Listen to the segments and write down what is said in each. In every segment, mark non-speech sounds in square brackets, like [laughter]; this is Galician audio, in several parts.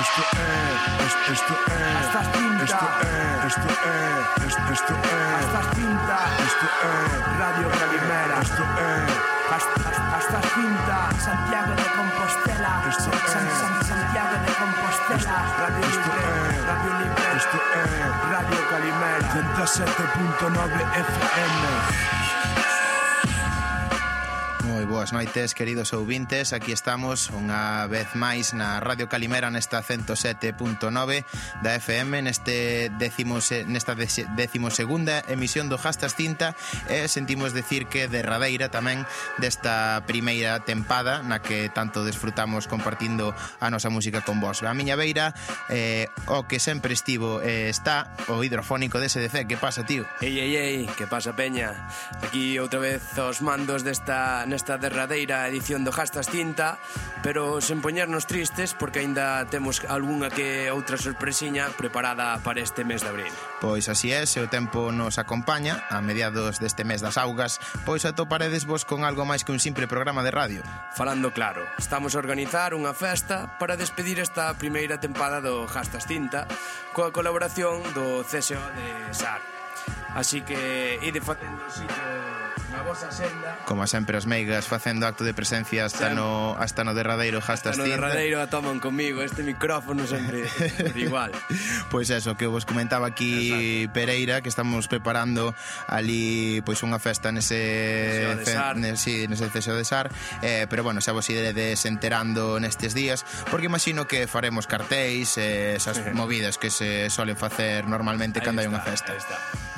esto es, es- esto es, Hasta tinta. esto es, esto es, es- esto es, Hasta tinta. esto es, Radio Calimera. esto es, Hasta, hasta, hasta Pinta, Santiago de Compostela, Esto San, es. San- San- Santiago de Compostela, Radio esto Libre, es. Radio Libre, esto es, Radio Calimera. 107.9 FM. Moi boas noites, queridos ouvintes Aquí estamos unha vez máis na Radio Calimera nesta 107.9 da FM neste décimo, nesta décimo segunda emisión do Jastas Cinta e sentimos decir que de Radeira tamén desta primeira tempada na que tanto desfrutamos compartindo a nosa música con vos A miña beira, eh, o que sempre estivo eh, está o hidrofónico de SDC Que pasa, tío? Ei, ei, ei, que pasa, peña? Aquí outra vez os mandos desta, nesta nesta derradeira edición do Jastas Cinta pero sen poñernos tristes porque aínda temos algunha que outra sorpresiña preparada para este mes de abril. Pois así é, se o tempo nos acompaña, a mediados deste mes das augas, pois atoparedes vos con algo máis que un simple programa de radio. Falando claro, estamos a organizar unha festa para despedir esta primeira tempada do Jastas Cinta coa colaboración do CSO de SAR. Así que ide facendo sitio Como sempre as meigas facendo acto de presencia hasta sempre. no hasta no derradeiro hasta no derradeiro a toman comigo este micrófono sempre [laughs] igual. Pois pues eso que vos comentaba aquí Exacto. Pereira que estamos preparando ali pois pues, unha festa nese nese, sí, nese ceseo de Sar, eh, pero bueno, xa vos iredes enterando nestes días, porque imagino que faremos cartéis, eh, esas [laughs] movidas que se solen facer normalmente cando hai unha festa. Ahí está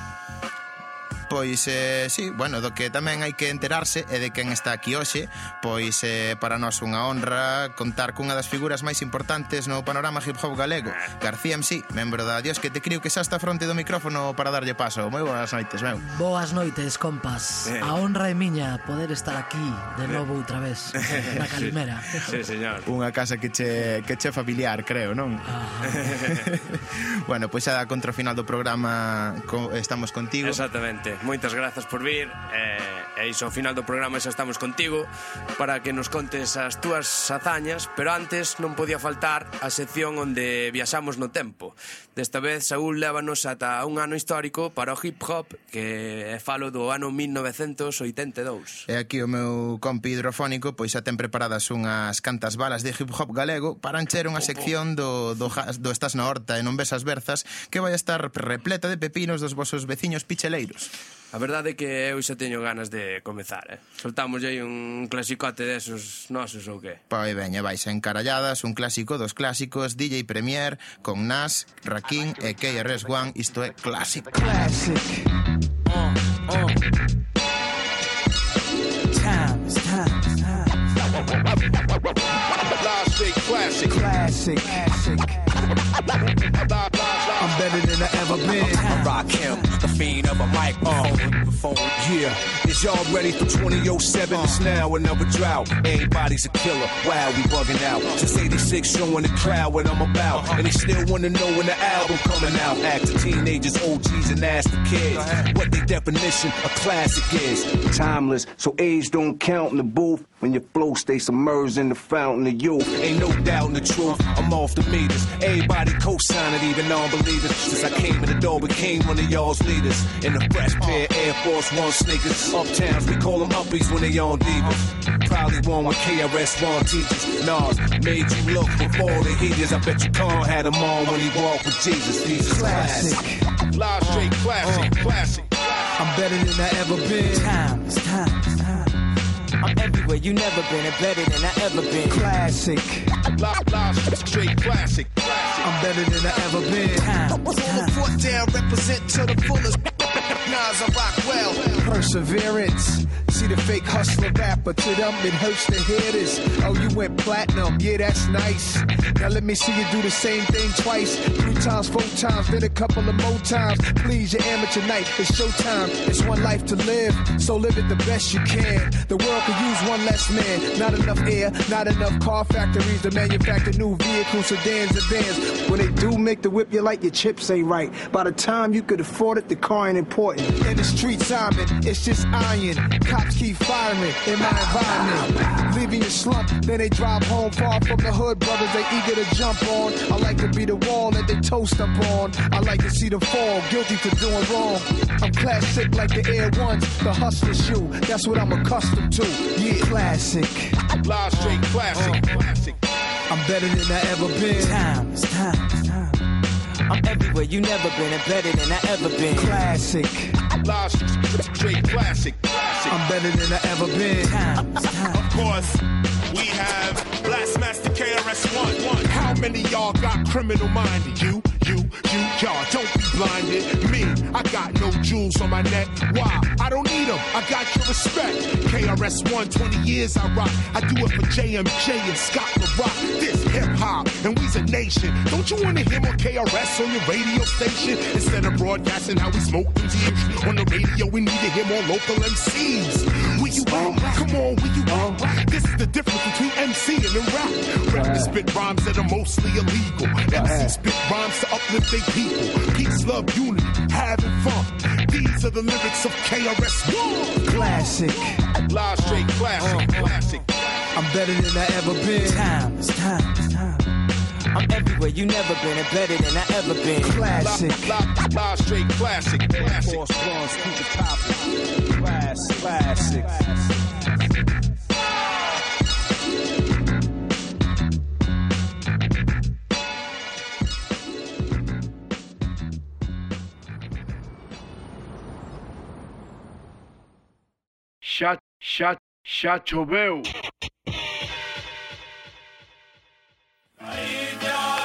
pois eh, sí, bueno, do que tamén hai que enterarse é de quen está aquí hoxe, pois eh, para nós unha honra contar cunha das figuras máis importantes no panorama hip hop galego, García MC, membro da Dios que te creo que xa está fronte do micrófono para darlle paso. Moi boas noites, meu. Boas noites, compas. Eh. A honra é miña poder estar aquí de novo outra vez [laughs] na Calimera. Sí, sí señor. Unha casa que che que che familiar, creo, non? Ah. [laughs] Bueno, pois xa contra o final do programa estamos contigo. Exactamente moitas grazas por vir. E, e iso, ao final do programa xa estamos contigo para que nos contes as túas hazañas, pero antes non podía faltar a sección onde viaxamos no tempo. Desta vez, Saúl lévanos ata un ano histórico para o hip hop que é falo do ano 1982. E aquí o meu compi hidrofónico pois xa ten preparadas unhas cantas balas de hip hop galego para encher unha sección do, do, do Estás na Horta e non ves as berzas que vai estar repleta de pepinos dos vosos veciños picheleiros. A verdade é que eu xa teño ganas de comezar, eh? Soltamos aí un clasicote desos nosos ou que? Pois veña, vais encaralladas, un clásico dos clásicos, DJ Premier, con Nas, Rakim e KRS-One, isto é Classic. Uh, uh. Classic. Oh, oh. Time time is time. Classic, classic. Classic, classic. I'm better than I ever been. I rock him. Fiend of a microphone. Yeah, is y'all ready for 2007? It's now another drought. Everybody's a killer. Wow, we bugging out. Since 86, showing the crowd what I'm about. And they still wanna know when the album coming out. Act to teenagers, OGs, and ask the kids what the definition of classic is. timeless, so age don't count in the booth. When your flow stays submerged in the fountain of youth. Ain't no doubt in the truth, I'm off the meters. Everybody co-sign it, even non-believers. Since I came in the door, became one of y'all's leaders. In a fresh pair Air Force One sneakers. Uptowns, we call them uppies when they on divas. Probably one with KRS One teachers. Nas made you look before the heaters. I bet you Khan had them on when he walked with Jesus. Jesus classic. Classic. Live straight classic. Uh. Classic. I'm better than I ever been. Times, times, times. I'm everywhere you never been and better than I ever been. Classic. Live, live straight classic. Classic. I'm better than I ever been. Times. Down, represent to the fullest. Nas, I rock well. Perseverance. See the fake hustler rapper, to them it hurts to hear this. Oh, you went platinum, yeah, that's nice. Now let me see you do the same thing twice, three times, four times, then a couple of more times. Please, your amateur night, it's showtime. It's one life to live, so live it the best you can. The world could use one less man. Not enough air, not enough car factories to manufacture new vehicles, sedans, and vans. When they do make the whip, you like your chips ain't right. By the time you could afford it, the car ain't important. In the streets, I'm in, it's just iron. Cops keep firing in my environment. Leaving you slump, then they drive home far from the hood. Brothers, they eager to jump on. I like to be the wall that they toast up on. I like to see them fall, guilty for doing wrong. I'm classic like the Air Ones, the hustler shoe. That's what I'm accustomed to. Yeah, classic. Live straight classic. Oh. classic. I'm better than I ever been. Time, it's time, it's time. I'm everywhere you never been and better than I ever been. Classic. Straight classic. classic. I'm better than I ever been. Of course, we have Blastmaster KRS One. How many y'all got criminal minded? You, you, you, y'all. Don't be blinded. Me, I got no jewels on my neck. Why? I don't need them. I got your respect. KRS One, 20 years I rock. I do it for JMJ and Scott LaRock. This hip hop, and we's a nation. Don't you want to hear more KRS on your radio station instead of broadcasting how we smoke them Z's? On the radio, we need to hear more local MCs. Where you at? Come on, where you at? This is the difference between MC and the rap. Rappers spit rhymes that are mostly illegal. MC spit rhymes to uplift their people. Peace, love, unity, having fun. These are the lyrics of KRS One. Classic. Live straight classic. Uh-huh. classic. I'm better than I ever been. Time, it's time, it's time. I'm everywhere you never been and better than I ever been. Classic. Live, live, live straight classic. classic. Force Bronze, keep it poppin'. Classic. Classic. Xa, xa, xa Aida!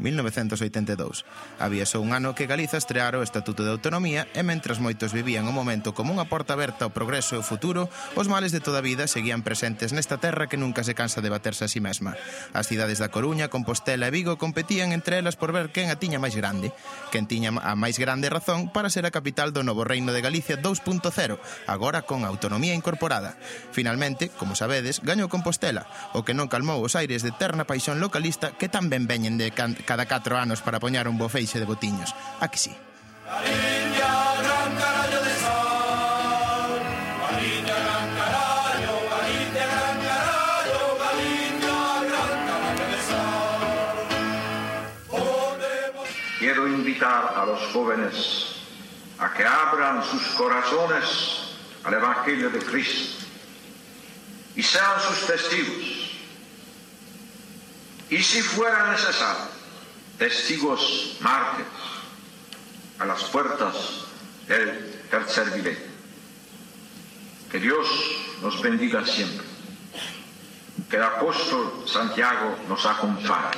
1982. Había só un ano que Galiza estreara o Estatuto de Autonomía e mentras moitos vivían o momento como unha porta aberta ao progreso e ao futuro, os males de toda a vida seguían presentes nesta terra que nunca se cansa de baterse a si sí mesma. As cidades da Coruña, Compostela e Vigo competían entre elas por ver quen a tiña máis grande. Quen tiña a máis grande razón para ser a capital do novo reino de Galicia 2.0, agora con autonomía incorporada. Finalmente, como sabedes, gañou Compostela, o que non calmou os aires de eterna paixón localista que tan ben veñen de can cada 4 anos para poñar un bo feixe de botiños. A que sí? Quiero invitar a los jóvenes a que abran sus corazones al Evangelio de Cristo y sean sus testigos. Y si fuera necesario, testigos mártires a las puertas del tercer milenio. Que Dios nos bendiga siempre. Que el apóstol Santiago nos acompañe.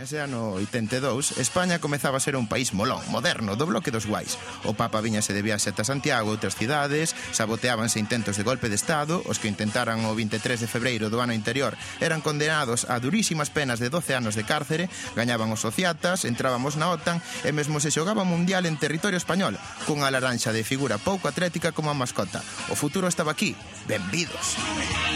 Nese ano 82, España comezaba a ser un país molón, moderno, do bloque dos guais. O Papa viñase de viaxe ata Santiago, outras cidades, saboteábanse intentos de golpe de Estado, os que intentaran o 23 de febreiro do ano interior eran condenados a durísimas penas de 12 anos de cárcere, gañaban os sociatas, entrábamos na OTAN e mesmo se xogaba mundial en territorio español, cunha laranxa de figura pouco atlética como a mascota. O futuro estaba aquí. Benvidos. Benvidos.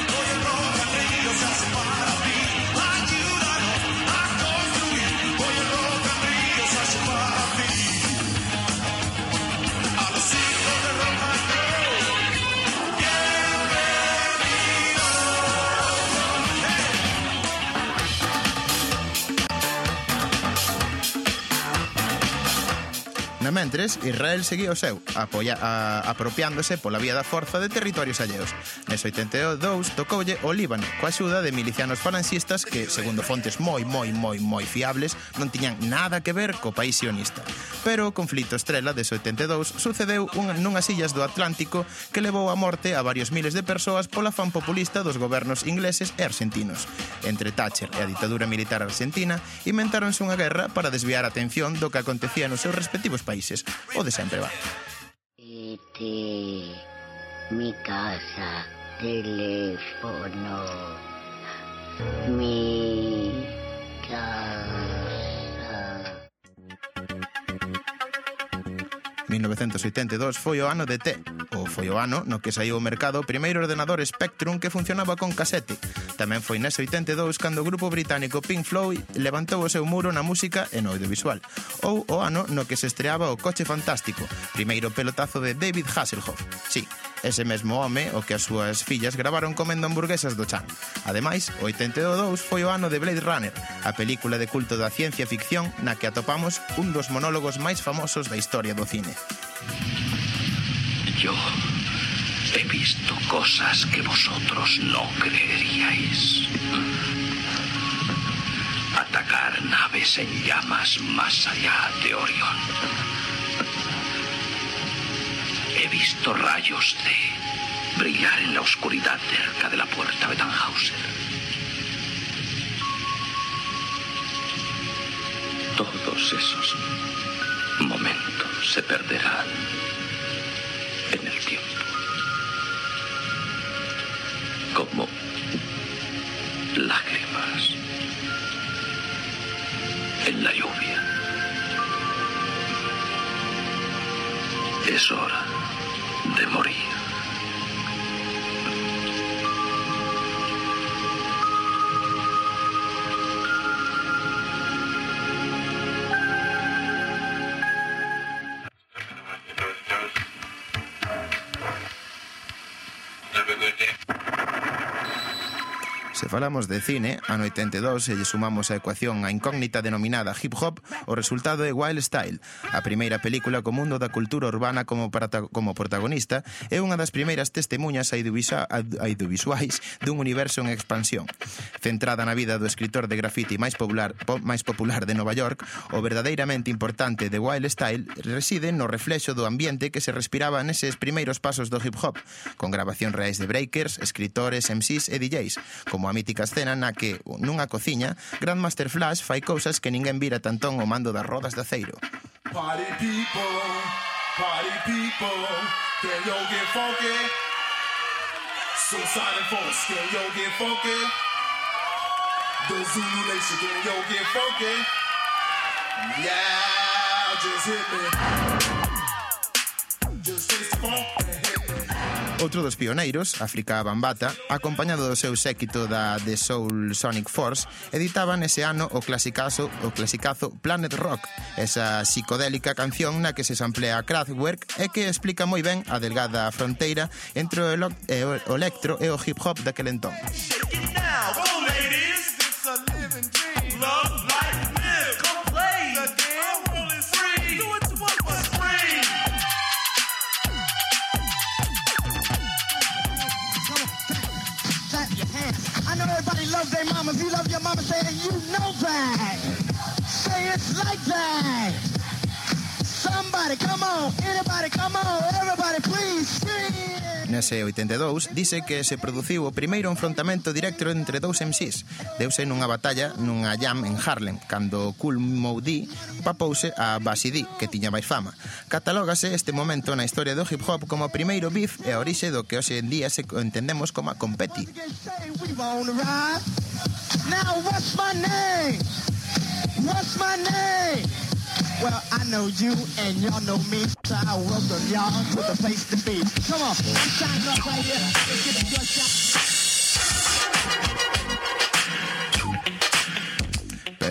Na mentres, Israel seguía o seu, apoia, a, apropiándose pola vía da forza de territorios alleos. Nes 82 tocoulle o Líbano, coa axuda de milicianos falanxistas que, segundo fontes moi, moi, moi, moi fiables, non tiñan nada que ver co país sionista. Pero o conflito estrela de 82 sucedeu un, nunhas illas do Atlántico que levou a morte a varios miles de persoas pola fan populista dos gobernos ingleses e argentinos. Entre Thatcher e a ditadura militar argentina, inventáronse unha guerra para desviar a atención do que acontecía nos seus respectivos países países. O de sempre va. Este, mi casa, teléfono. 1982 foi o ano de T, ou foi o ano no que saiu ao mercado o primeiro ordenador Spectrum que funcionaba con casete. Tamén foi nese 82 cando o grupo británico Pink Floyd levantou o seu muro na música e no audiovisual. Ou o ano no que se estreaba o Coche Fantástico, primeiro pelotazo de David Hasselhoff. Sí, Ese mesmo home o que as súas fillas gravaron comendo hamburguesas do chan. Ademais, o 82 foi o ano de Blade Runner, a película de culto da ciencia ficción na que atopamos un dos monólogos máis famosos da historia do cine. Yo he visto cosas que vosotros no creeríais. Atacar naves en llamas más allá de Orión He visto rayos de brillar en la oscuridad cerca de la puerta de Tannhauser. Todos esos momentos se perderán en el tiempo. Como lágrimas en la lluvia. Es hora de morir. Se falamos de cine, ano 82 e lle sumamos a ecuación a incógnita denominada hip hop, o resultado é Wild Style, a primeira película co mundo da cultura urbana como, como protagonista e unha das primeiras testemunhas audiovisuais dun universo en expansión. Centrada na vida do escritor de graffiti máis popular, po, máis popular de Nova York, o verdadeiramente importante de Wild Style reside no reflexo do ambiente que se respiraba neses primeiros pasos do hip hop, con grabacións reais de breakers, escritores, MCs e DJs, como como a mítica escena na que, nunha cociña, Grandmaster Flash fai cousas que ninguén vira tantón o mando das rodas de aceiro. Party people, party people, can you get funky? Suicide force, can you get funky? The Zulu Nation, can you get funky? Yeah, just hit me. Outro dos pioneiros, África Bambata, acompañado do seu séquito da The Soul Sonic Force, editaban ese ano o clasicazo, o clasicazo Planet Rock, esa psicodélica canción na que se samplea Kraftwerk e que explica moi ben a delgada fronteira entre o electro e o hip hop daquel entón. Now, everybody their mama. If you love your mama, say. You know that. Say it's like that. Somebody, come on, anybody, come on, everybody, please, scream. Nese 82 dice que se produciu o primeiro enfrontamento directo entre dous MCs. Deuse nunha batalla nunha jam en Harlem, cando Cool Moe papouse a Bassy D, que tiña máis fama. Catalógase este momento na historia do hip hop como o primeiro beef e a orixe do que hoxe en día se entendemos como a competi. Now what's my name? What's my name? Well, I know you and y'all know me, so I welcome y'all to the place to be. Come on, I'm up right here. Let's get the gunshot.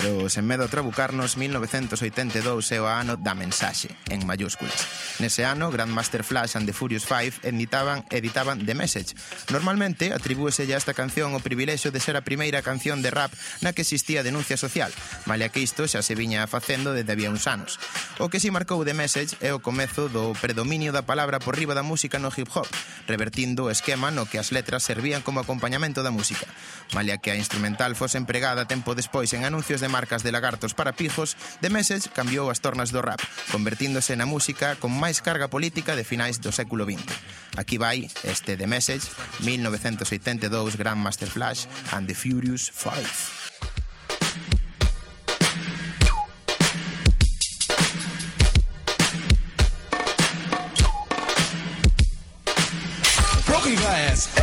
pero sen medo a trabucarnos 1982 é o ano da mensaxe, en mayúsculas. Nese ano, Grandmaster Flash and the Furious Five editaban, editaban The Message. Normalmente, atribúese a esta canción o privilexio de ser a primeira canción de rap na que existía denuncia social, malia que isto xa se viña facendo desde había uns anos. O que si marcou The Message é o comezo do predominio da palabra por riba da música no hip hop, revertindo o esquema no que as letras servían como acompañamento da música, malia que a instrumental fose empregada tempo despois en anuncios de marcas de lagartos para pijos, The Message cambiou as tornas do rap, convertíndose na música con máis carga política de finais do século XX. Aquí vai este The Message, 1982 Grandmaster Flash and the Furious Five. glass.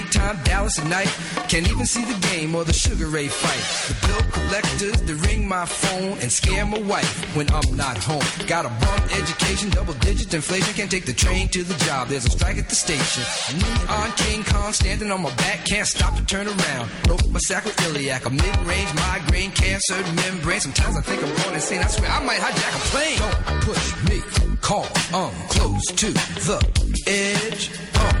daytime, Dallas at night. Can't even see the game or the Sugar Ray fight. The bill collectors, they ring my phone and scare my wife when I'm not home. Got a bum education, double digit inflation. Can't take the train to the job, there's a strike at the station. Neon King Kong standing on my back, can't stop to turn around. Broke my sacroiliac, a mid range migraine, cancer membrane. Sometimes I think I'm going insane. I swear I might hijack a plane. Don't push me call. I'm close to the edge. I'm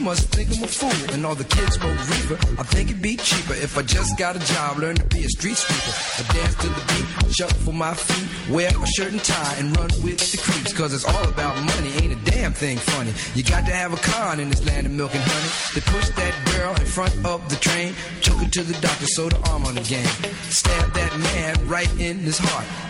Must think I'm a fool. And all the kids smoke reefer. I think it'd be cheaper if I just got a job, learn to be a street sweeper. I dance to the beat, shuffle my feet, wear a shirt and tie, and run with the creeps. Cause it's all about money, ain't a damn thing funny. You got to have a con in this land of milk and honey. They push that girl in front of the train, took her to the doctor, sewed her arm on the game. Stabbed that man right in his heart.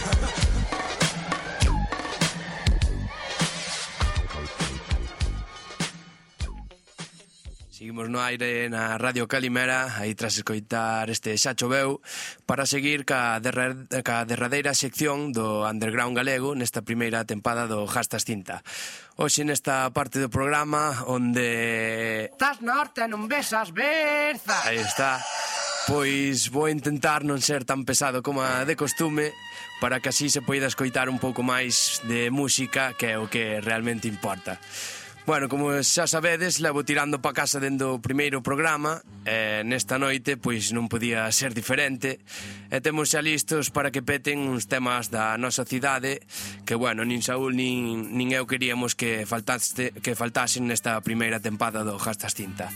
Seguimos no aire na Radio Calimera, aí tras escoitar este Xa Choveu, para seguir ca, derra, ca derradeira sección do underground galego nesta primeira tempada do Jastas Cinta. Hoxe nesta parte do programa onde... Estás norte, non besas berza. Aí está. Pois vou intentar non ser tan pesado como a de costume para que así se poida escoitar un pouco máis de música que é o que realmente importa. Bueno, como xa sabedes, levo tirando pa casa dendo o primeiro programa e nesta noite pois non podía ser diferente e temos xa listos para que peten uns temas da nosa cidade que, bueno, nin Saúl nin, nin eu queríamos que, faltaste, que faltasen nesta primeira tempada do Gastas Cinta.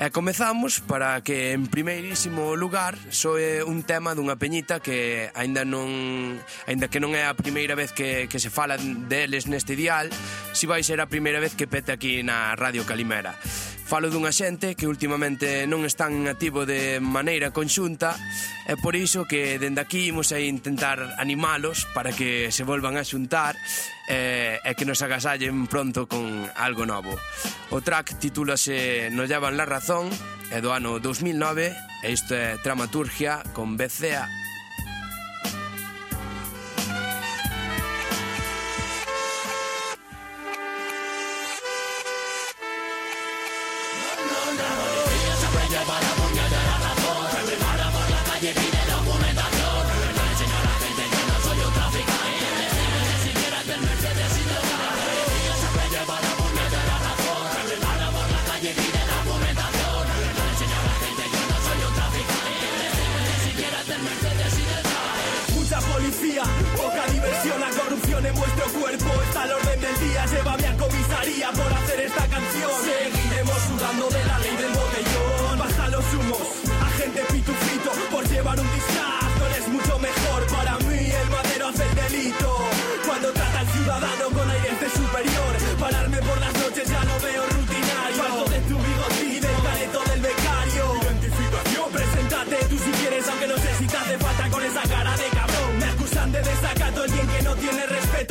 E comezamos para que en primeirísimo lugar soe un tema dunha peñita que aínda non aínda que non é a primeira vez que, que se fala deles neste dial, si vai ser a primeira vez que pete aquí na Radio Calimera. Falo dunha xente que últimamente non están en activo de maneira conxunta e por iso que dende aquí imos a intentar animalos para que se volvan a xuntar e, e que nos agasallen pronto con algo novo. O track titúlase No llevan la razón é do ano 2009 e isto é Dramaturgia con BCA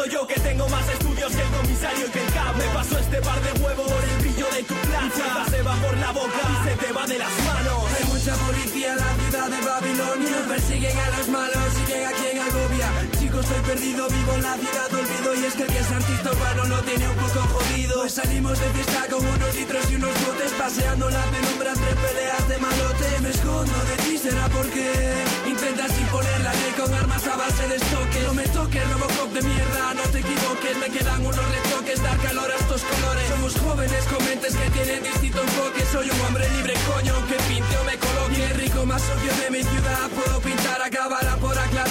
Yo que tengo más estudios que el comisario y que el cabo. Me paso este par de huevos por el brillo de tu plancha. Se va por la boca y se te va de las manos. Hay mucha policía en la ciudad de Babilonia. Persiguen a los malos y llega quien agobia. Estoy perdido, vivo en la ciudad olvido. Y es que el que es artista urbano lo tiene un poco jodido. Pues salimos de fiesta con unos litros y unos botes. Paseando la penumbra entre peleas de malote. Me escondo de ti, será porque intentas imponer la ley con armas a base de estoque. No me toques, Robocop de mierda, no te equivoques. Me quedan unos retoques, dar calor a estos colores. Somos jóvenes con mentes que tienen distinto enfoque. Soy un hombre libre, coño, que pinte o me coloque. Qué rico más obvio de mi ciudad. Puedo pintar, acabará por aclarar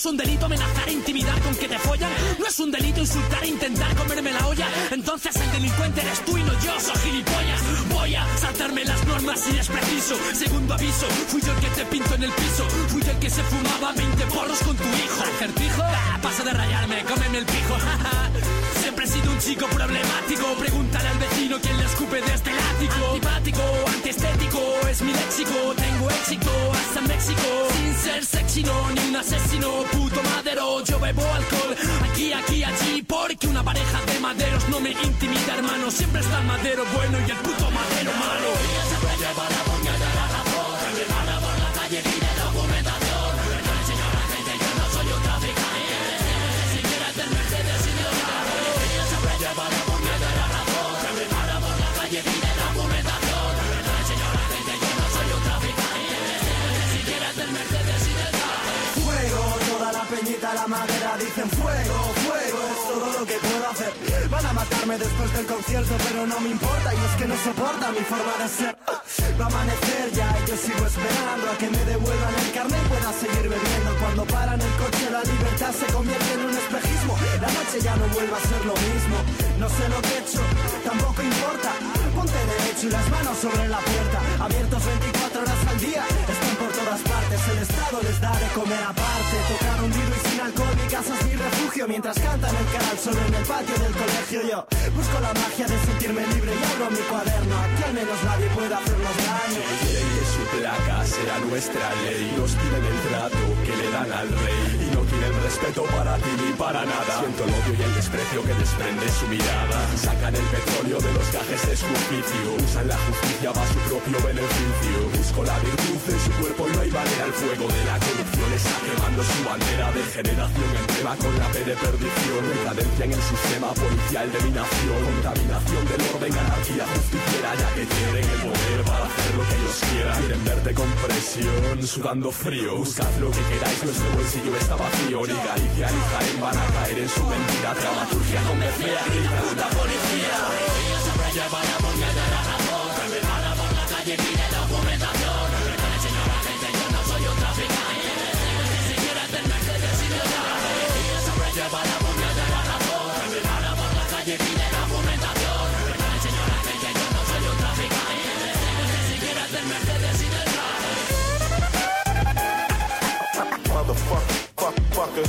No es un delito amenazar e intimidar con que te follan. No es un delito insultar e intentar comerme la olla. Entonces el delincuente eres tú y no yo, soy gilipollas. Voy a saltarme las normas si es preciso. Segundo aviso, fui yo el que te pinto en el piso. Fui yo el que se fumaba 20 porros con tu hijo. ¿Acertijo? Ah, paso de rayarme, cómeme el pijo. [laughs] chico problemático. Pregúntale al vecino quién le escupe de este látigo. Antipático, antiestético, es mi léxico. Tengo éxito hasta México. Sin ser sexy, no, ni un asesino. Puto madero, yo bebo alcohol. Aquí, aquí, allí. Porque una pareja de maderos no me intimida, hermano. Siempre está el madero bueno y el puto madero malo. Verme después del concierto, pero no me importa. Y es que no soporta mi forma de ser. Va a amanecer ya y yo sigo esperando a que me devuelvan el carnet y pueda seguir bebiendo. Cuando paran el coche, la libertad se convierte en un espejismo. La noche ya no vuelve a ser lo mismo. No sé lo que he hecho, tampoco importa. Ponte derecho y las manos sobre la puerta. Abiertos 24 horas al día, todas partes. El Estado les da de comer aparte. Tocar hundido y sin alcohol, mi casa es mi refugio. Mientras cantan el canal solo en el patio del colegio, yo busco la magia de sentirme libre y abro mi cuaderno. Aquí al menos nadie puede hacernos daño. ley de su placa será nuestra ley. Nos piden el trato que le dan al rey. Y no tienen respeto para ti ni para nada. Siento el odio y el desprecio que desprende su mirada. Sacan el petróleo de los gajes de su oficio. Usan la justicia para su propio beneficio. Busco la virtud en su cuerpo no hay manera. El fuego de la corrupción está quemando su bandera de generación en tema con la P de perdición. Decadencia en el sistema policial de mi nación. Contaminación del orden, anarquía justiciera. Ya que tienen el poder para hacer lo que ellos quieran. Quieren verte con presión, sudando frío. Buscad lo que queráis, nuestro bolsillo está vacío. Ni Galicia ni Jaén van a caer en su mentira. Dramaturgia con Grita puta policía. Fuck, fucker.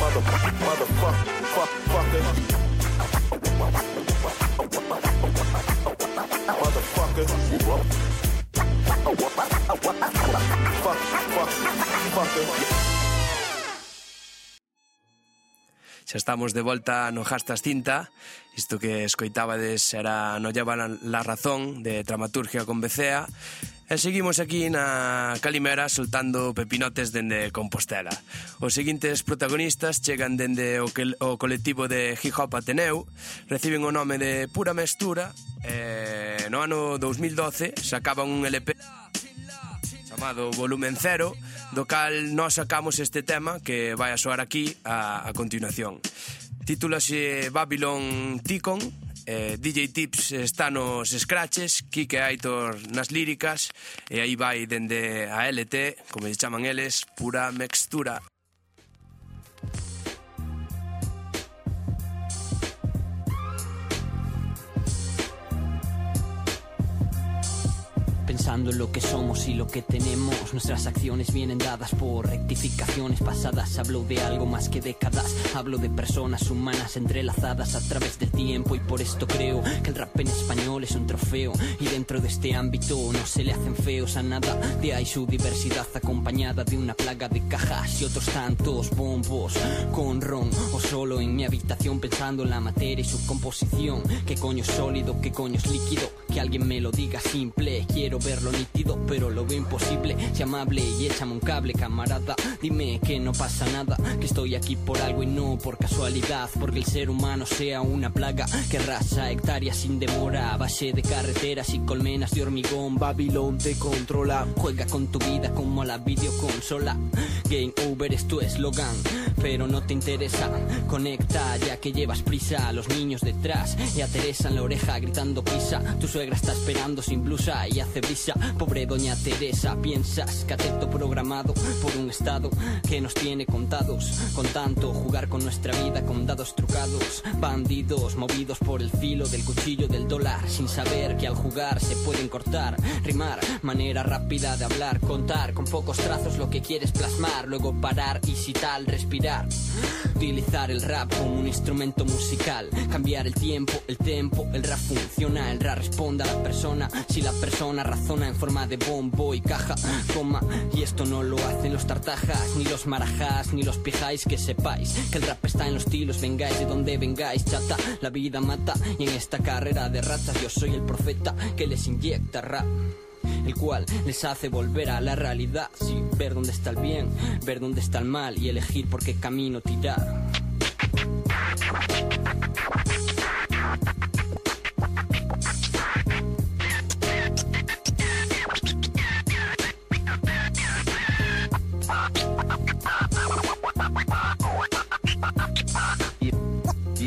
Mother, motherfucker, fuck, fucker. Motherfucker. Fuck, fuck, fucker. Xa estamos de volta no Jastas Cinta Isto que escoitabades era No llevan la razón de Dramaturgia con Becea E seguimos aquí na Calimera soltando pepinotes dende Compostela. Os seguintes protagonistas chegan dende o, que, o colectivo de Hip Hop Ateneu, reciben o nome de Pura Mestura, e no ano 2012 sacaban un LP chamado Volumen Cero, do cal nós sacamos este tema que vai a soar aquí a, a continuación. Titúlase Babylon Ticon, eh, DJ Tips está nos scratches, Kike Aitor nas líricas, e aí vai dende a LT, como lle chaman eles, pura mextura. Pensando en lo que somos y lo que tenemos, nuestras acciones vienen dadas por rectificaciones pasadas. Hablo de algo más que décadas, hablo de personas humanas entrelazadas a través del tiempo y por esto creo que el rap en español es un trofeo y dentro de este ámbito no se le hacen feos a nada. De ahí su diversidad acompañada de una plaga de cajas y otros tantos bombos con ron o solo en mi habitación pensando en la materia y su composición. ¿Qué coño es sólido? ¿Qué coño es líquido? Que alguien me lo diga simple. Quiero verlo nítido, pero lo veo imposible. Sé amable y échame un cable, camarada. Dime que no pasa nada, que estoy aquí por algo y no por casualidad. Porque el ser humano sea una plaga que arrasa hectáreas sin demora. Base de carreteras y colmenas de hormigón. Babilón te controla. Juega con tu vida como a la videoconsola. Game over es tu eslogan, pero no te interesa. Conecta ya que llevas prisa. Los niños detrás y a en la oreja gritando pisa. Tu suegra está esperando sin blusa y hace Pobre doña Teresa, piensas que acepto programado por un estado que nos tiene contados. Con tanto jugar con nuestra vida con dados trucados. Bandidos movidos por el filo del cuchillo del dólar. Sin saber que al jugar se pueden cortar, rimar, manera rápida de hablar, contar con pocos trazos lo que quieres plasmar. Luego parar y si tal, respirar. Utilizar el rap como un instrumento musical. Cambiar el tiempo, el tempo, el rap funciona. El rap responde a la persona. Si la persona en forma de bombo y caja, coma. Y esto no lo hacen los tartajas, ni los marajás, ni los pijáis. Que sepáis que el rap está en los tilos. Vengáis de donde vengáis, chata. La vida mata. Y en esta carrera de ratas yo soy el profeta que les inyecta rap el cual les hace volver a la realidad. Sí, ver dónde está el bien, ver dónde está el mal y elegir por qué camino tirar.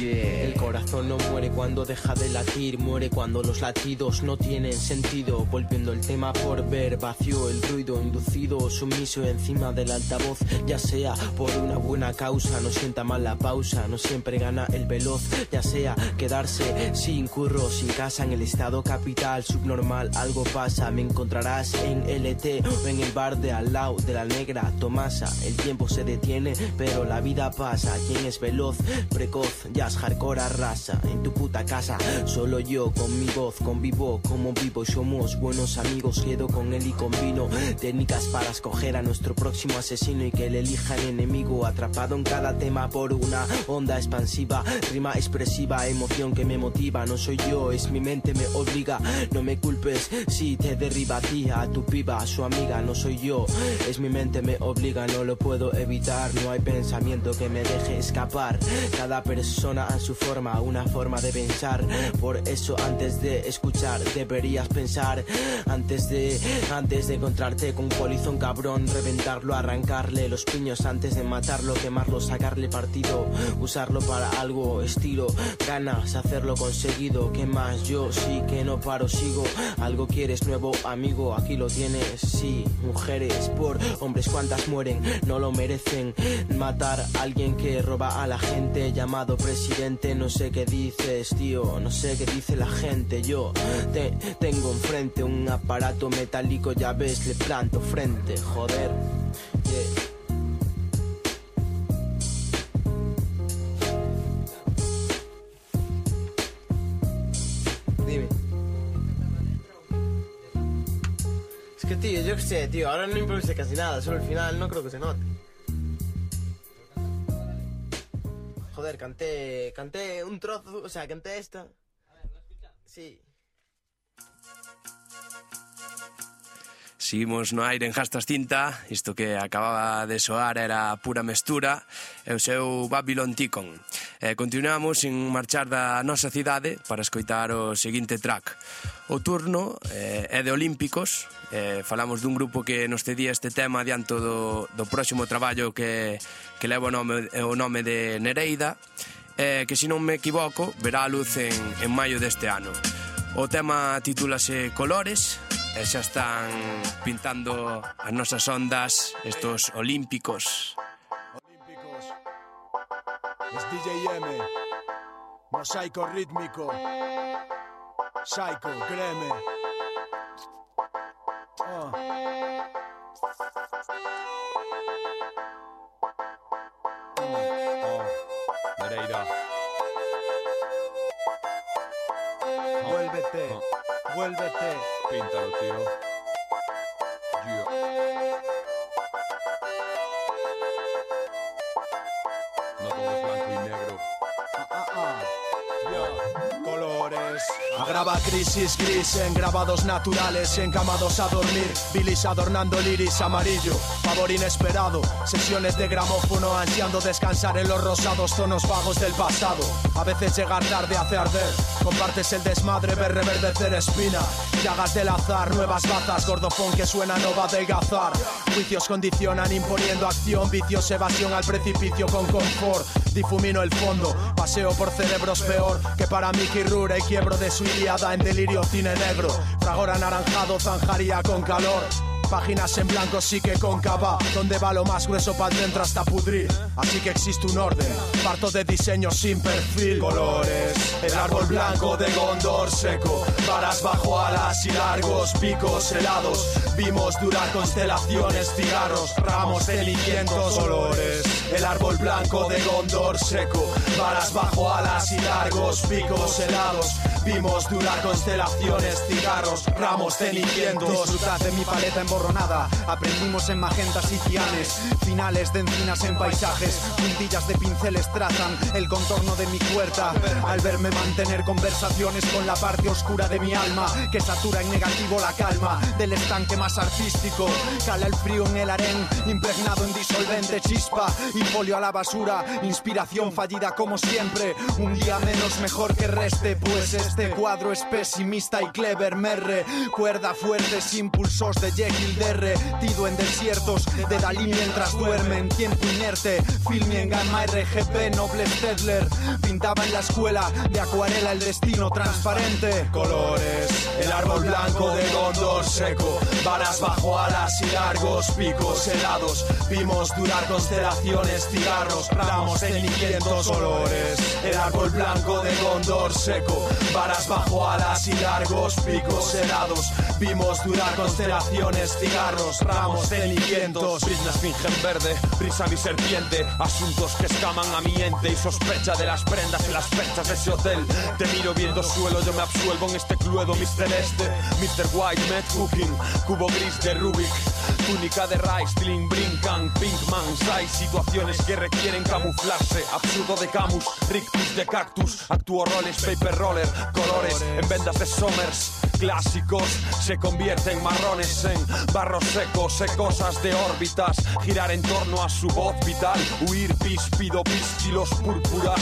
El corazón no muere cuando deja de latir, muere cuando los latidos no tienen sentido. Volviendo el tema por ver, vacío el ruido inducido, sumiso encima del altavoz, ya sea por una buena causa, no sienta mal la pausa, no siempre gana el veloz, ya sea quedarse sin curro, sin casa en el estado capital, subnormal, algo pasa, me encontrarás en LT o en el bar de al lado de la negra Tomasa. El tiempo se detiene, pero la vida pasa. Quien es veloz, precoz, jazz hardcore arrasa. En tu puta casa, solo yo con mi voz convivo como vivo. Somos buenos amigos, quedo con él y combino técnicas para escoger a nuestro próximo asesino y que le elija el enemigo. Atrapado en cada tema por una onda expansiva, rima expresiva, emoción que me motiva. No soy yo, es mi mente me obliga. No me culpes si te derriba a ti, a tu piba, a su amiga. No soy yo, es mi mente me obliga, no lo puedo evitar. No hay pensamiento que me deje escapar. Cada persona a su forma, una forma de pensar. Por eso antes de escuchar deberías pensar. Antes de, antes de encontrarte con un polizón cabrón, reventarlo, arrancarle los piños antes de matarlo, quemarlo, sacarle partido, usarlo para algo, estilo, ganas, hacerlo conseguido. ¿Qué más? Yo sí que no paro, sigo. Algo quieres nuevo, amigo, aquí lo tienes. Sí, mujeres por hombres, cuántas mueren, no lo merecen. Matar a alguien que roba a la gente, llamado presidente. No sé qué dices, tío, no sé qué dice la gente. Yo te tengo enfrente un aparato metálico, ya ves, le planto frente, joder. Yeah. Tío, yo qué sé, tío, ahora no improvisé casi nada, solo el final no creo que se note. Joder, canté, canté un trozo, o sea, canté esta. Sí. Seguimos no aire en Jastas Cinta, isto que acababa de soar era pura mestura, e o seu Babylon Ticon. E continuamos en marchar da nosa cidade para escoitar o seguinte track. O turno eh, é de Olímpicos, eh, falamos dun grupo que nos cedía este tema adianto do, do próximo traballo que, que leva o nome, o nome de Nereida, eh, que se non me equivoco verá a luz en, en maio deste ano. O tema titúlase Colores, e xa están pintando as nosas ondas estos olímpicos. Olímpicos. Es DJ M. Mosaico rítmico. Psycho, créeme. Oh. Nereida. Vuélvete, vuélvete. Píntalo, tío. Yeah. No todo es blanco y negro. Colores. Agrava crisis gris en grabados naturales, encamados a dormir, bilis adornando el iris amarillo, favor inesperado, sesiones de gramófono ansiando descansar en los rosados tonos vagos del pasado. A veces llegar tarde hace arder, compartes el desmadre, ver reverdecer espina, llagas del azar, nuevas bazas, gordofón que suena no va a adelgazar. Juicios condicionan imponiendo acción, vicios, evasión al precipicio con confort. Difumino el fondo, paseo por cerebros peor que para Mickey Rourke y quiebro de su iliada en delirio cine negro. Fragor anaranjado, zanjaría con calor. Páginas en blanco sí que cóncava Donde va lo más grueso para dentro hasta pudrir. Así que existe un orden. Parto de diseño sin perfil. Colores. El árbol blanco de Gondor seco. Varas bajo alas y largos picos helados. Vimos durar constelaciones, cigarros Ramos cenicientos Colores El árbol blanco de Gondor seco Varas bajo alas y largos picos helados Vimos durar constelaciones, cigarros, ramos cenicientos Disfrutad de mi paleta en por nada. Aprendimos en magentas y cianes, finales de encinas en paisajes, puntillas de pinceles trazan el contorno de mi puerta. Al verme mantener conversaciones con la parte oscura de mi alma, que satura en negativo la calma del estanque más artístico. Cala el frío en el harén, impregnado en disolvente chispa folio a la basura. Inspiración fallida como siempre, un día menos mejor que reste, pues este cuadro es pesimista y clever merre. Cuerda fuertes impulsos de Jekyll Derre, tido en desiertos de Dalí mientras duermen. Tiempo inerte, film en gamma RGB, noble Stedler. Pintaba en la escuela de acuarela el destino transparente. Colores, el árbol blanco de Gondor seco, varas bajo alas y largos picos helados. Vimos durar constelaciones, cigarros, ramos de cenicientos colores. El árbol blanco de Gondor seco, varas bajo alas y largos picos helados. Vimos durar constelaciones, cigarros, ramos de cenicientos. Brisna esfinge en verde, brisa mi serpiente. Asuntos que escaman a mi ente y sospecha de las prendas en las fechas de ese hotel. Te miro viendo suelo, yo me absuelvo en este cluedo, mi celeste. Mr. White, Matt Cooking, cubo gris de Rubik. Túnica de Rice, Bling Brincan, Pinkman, hay situaciones que requieren camuflarse. Absurdo de Camus, rictus de cactus. Actúo roles, paper roller, colores en vendas de Somers. Clásicos se convierten en marrones en barros secos, cosas de órbitas. Girar en torno a su voz vital. Huir, píspido, pístilos púrpuras.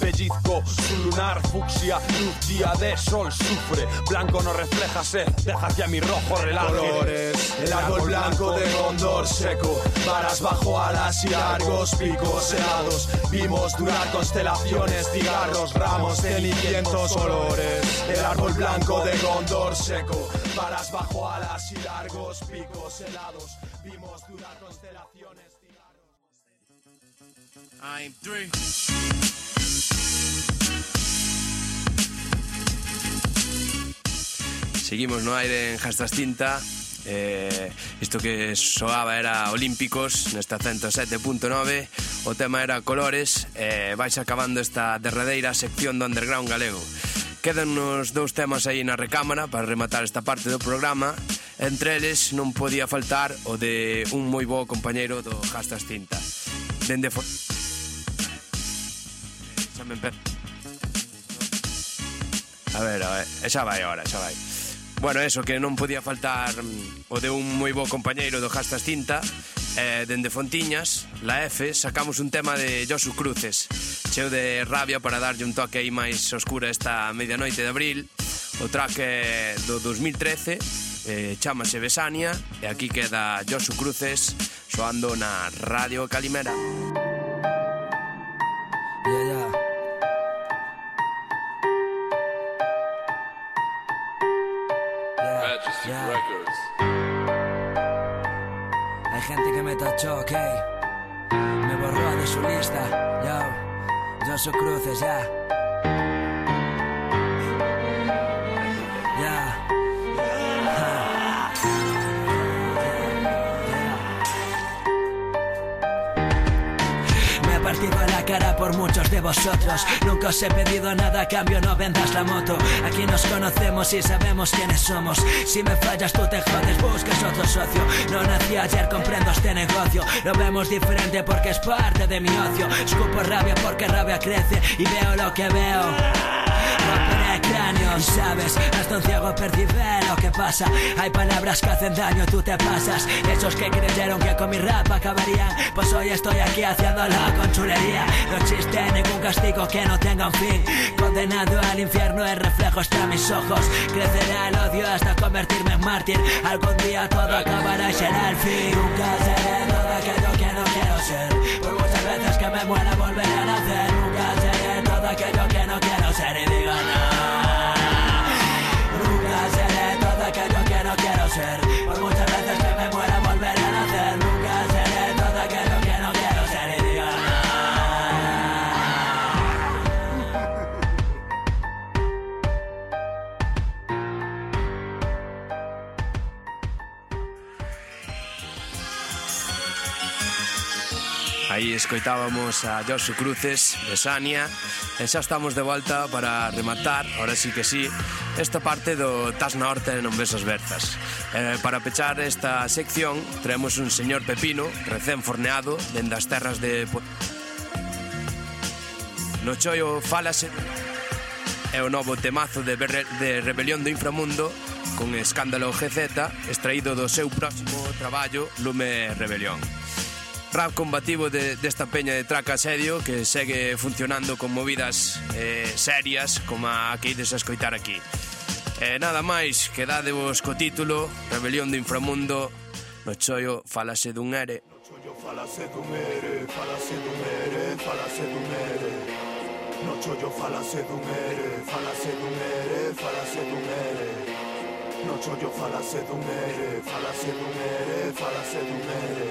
Pellizco, su lunar, fucsia, luz, día de sol, sufre. Blanco no refleja sed, deja hacia mi rojo relaje. Colores, el árbol blanco de Gondor seco, varas bajo alas y largos picos helados. Vimos durar constelaciones, cigarros, ramos, cenicientos olores. El árbol blanco de Gondor seco, varas bajo alas y largos picos helados. Vimos durar constelaciones. I'm three. Seguimos no aire en Jastas Tinta eh, Isto que soaba era Olímpicos Nesta 107.9 O tema era Colores eh, Vais acabando esta derradeira sección do Underground Galego Quedannos dous temas aí na recámara para rematar esta parte do programa. Entre eles non podía faltar o de un moi bo compañeiro do Gastas Cinta. Dende for... Xa me empe... A ver, a ver, xa vai ahora, xa vai. Bueno, eso, que non podía faltar mm, o de un moi bo compañeiro do Gastas Cinta Eh, dende Fontiñas, la F, sacamos un tema de Josu Cruces, cheo de rabia para darlle un toque aí máis oscura esta medianoite de abril. O track do 2013, eh, chamase Besania, e aquí queda Josu Cruces soando na Radio Calimera. Yeah, yeah. Yeah, Majestic yeah. Records. Gente que me tachó, ok. Me borró de su lista. Yo, yo soy cruces. Ya. Cara por muchos de vosotros. Nunca os he pedido nada a cambio, no vendas la moto. Aquí nos conocemos y sabemos quiénes somos. Si me fallas, tú te jodes, buscas otro socio. No nací ayer, comprendo este negocio. Lo vemos diferente porque es parte de mi ocio. Escupo rabia porque rabia crece y veo lo que veo. Romperé cráneos, sabes, hasta un ciego percibe lo que pasa. Hay palabras que hacen daño, tú te pasas. Esos que creyeron que con mi rap acabarían, pues hoy estoy aquí haciéndolo con chulería. No existe ningún castigo que no tenga un fin. Condenado al infierno, el reflejo está en mis ojos. Crecerá el odio hasta convertirme en mártir. Algún día todo acabará y será el fin. Nunca seré todo aquello que no quiero ser. Por muchas veces que me muera, volveré a nacer. Nunca seré todo aquello que no quiero ser y digo no. escoitábamos a Josu Cruces, Besania E xa estamos de volta para rematar, ahora sí que sí Esta parte do Tas Norte non Besas Berzas eh, Para pechar esta sección traemos un señor pepino Recén forneado dende as terras de... No choio falase é o novo temazo de, Berre, de Rebelión do Inframundo con Escándalo GZ extraído do seu próximo traballo Lume Rebelión rap combativo de, desta peña de traca serio que segue funcionando con movidas eh, serias como a que ides a escoitar aquí. E eh, nada máis, quedadevos co título Rebelión do Inframundo No chollo falase dun ere No chollo falase dun ere, falase dun ere, falase dun ere No chollo falase dun ere, falase dun ere, falase dun ere No chollo falase dun ere, falase dun ere, falase dun ere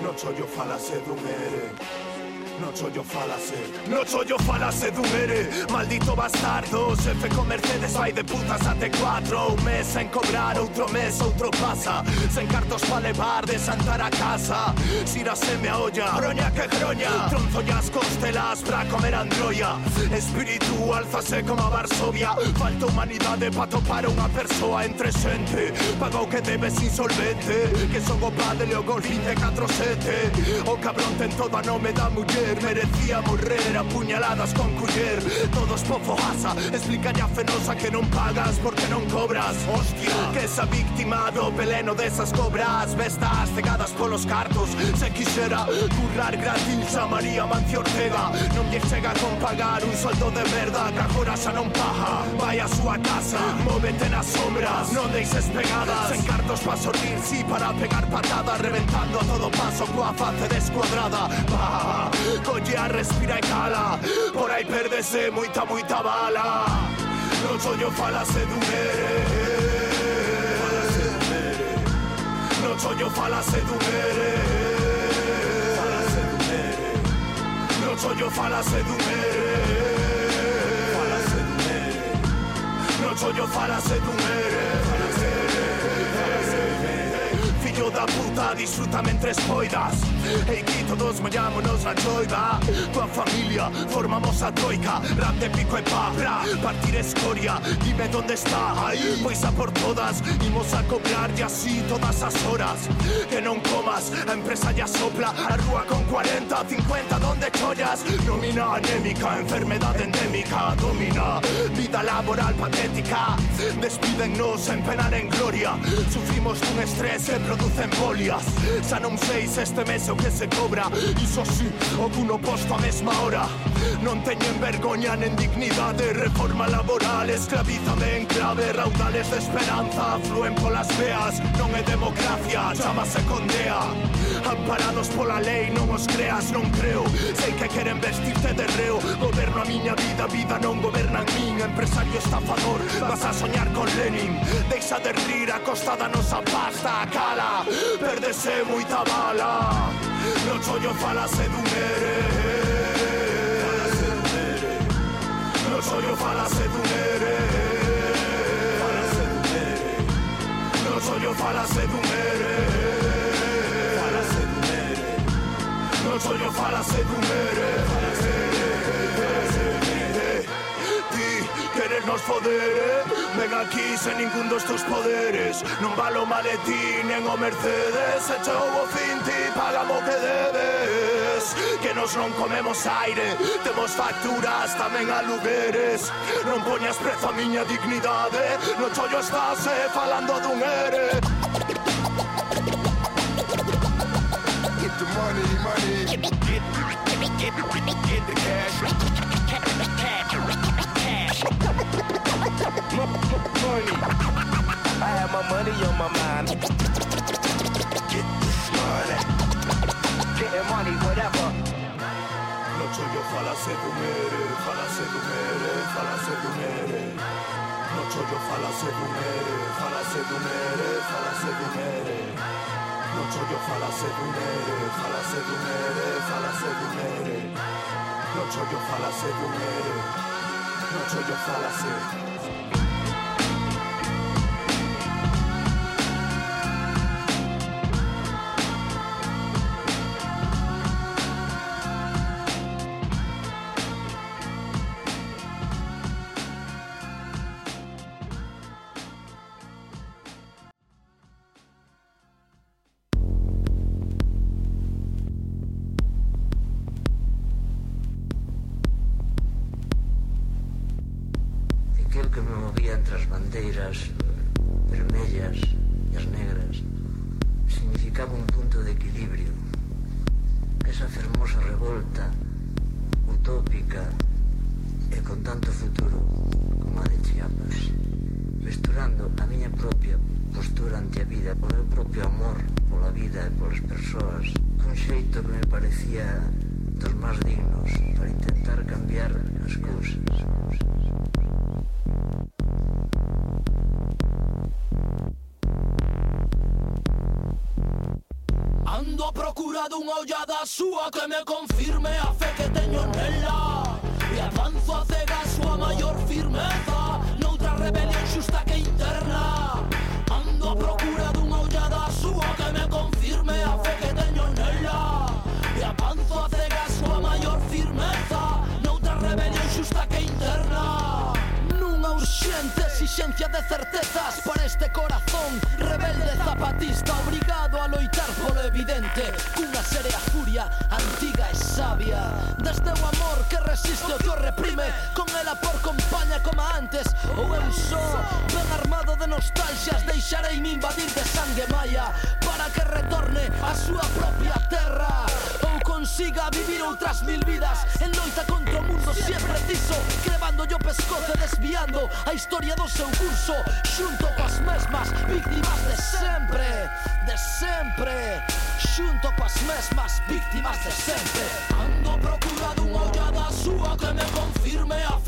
non c'ho io fa la sedumerei No chollo falase No chollo falase dun ere. Maldito bastardo Se fe con Mercedes vai de putas até 4 Un mes en cobrar, outro mes, outro pasa. Sen cartos pa levar de Santar a casa. Sirase me a olla Groña que groña. Tronzo as costelas pra comer androia. Espíritu alzase como a Varsovia. Falta humanidade pa topar unha persoa entre xente. Paga o que debes insolvente. Que son o padre o gol 24-7 O cabrón ten todo a nome da muller Merecía morrer a puñaladas con culler Todos po fogasa Explicalle a fenosa que non pagas porque non cobras. Hostia, que esa víctima do peleno desas cobras. Vestas cegadas polos cartos. Se quixera currar gratis a María Mancio Ortega. Non lle chega con pagar un soldo de merda Que agora xa non paja. Vai a súa casa, móvete nas sombras. Non deixes pegadas Sen cartos pa sortir, si para pegar patadas. Reventando a todo paso coa face descuadrada [laughs] Colla, respira e cala Por aí perdese moita, moita bala. No ollo falase dun ere No ollo falase dun ere No ollo falase dun ere No ollo falase dun ere Fillo da puta, disfruta mentres poidas Ei, que todos mollámonos na choiva. Tua familia, formamos a troika. Rap de pico e pa, pra Partir escoria, dime donde está Aí, pois a por todas. Imos a cobrar e así todas as horas. Que non comas, a empresa ya sopla. A rúa con 40, 50, donde chollas Nómina anémica, enfermedade endémica. Domina, vida laboral patética. Despídennos en penar en gloria. Sufrimos un estrés que produce producen polias Xa non sei se este mes o que se cobra. Iso sí, o cuno posto a mesma hora Non teñen vergoña nen dignidade Reforma laboral, esclavízame en clave Raudales de esperanza, fluen polas veas Non é democracia, chamase condea. Amparados pola lei, non os creas, non creo. Sei que queren vestirte de reo. Goberno a miña vida, vida non gobernan min Empresario estafador, vas a soñar con Lenin. Deixa de rir a costa da nosa pasta, cala. Perdese moita bala. No chollo falase dun ere. No chollo falase dun ere. No chollo falase dun ere. No chollo falase dun ere. nos foder Ven aquí sen ningún dos teus poderes. Non valo maletín en o Mercedes. E chegou o fin ti pagamo que debes. Que nos non comemos aire Temos facturas tamén alugueres. Non poñas prezo a miña dignidade. No chollo estás eh, falando dun ere Get the money, money. Get, get, get, get, get the cash. money. I have my money on my mind. Get this money. Getting money, whatever. Noche yo falace tu mere, falace tu mere, falace tu mere. Noche yo falace tu mere, falace tu mere, falace tu mere. Noche yo falace tu mere, falace tu mere, falace tu mere. Noche yo falace tu mere, noche yo falace. dunha ollada súa que me confirme a fe que teño nela E avanzo a cega a súa maior firmeza Noutra rebelión xusta que interna. Ando a procura dunha ollada súa que me confirme a fe que teño nela E avanzo a cega a súa maior firmeza Noutra rebelión xusta que interna. Nunha urxente exixencia de certezas para este corazón zapatista obrigado a loitar polo evidente Cunha serea furia antiga e sabia. Desde o amor que resiste o que o reprime Con ela por compaña como antes Ou eu só ben armado de nostalgias Deixareime invadir de sangue maia Para que retorne a súa propia terra Ou consiga vivir outras mil vidas En loita contra Cando sempre preciso Crevando yo pescoce desviando A historia do seu curso Xunto coas mesmas víctimas de sempre De sempre Xunto coas mesmas víctimas de sempre Ando procura dunha ollada súa Que me confirme a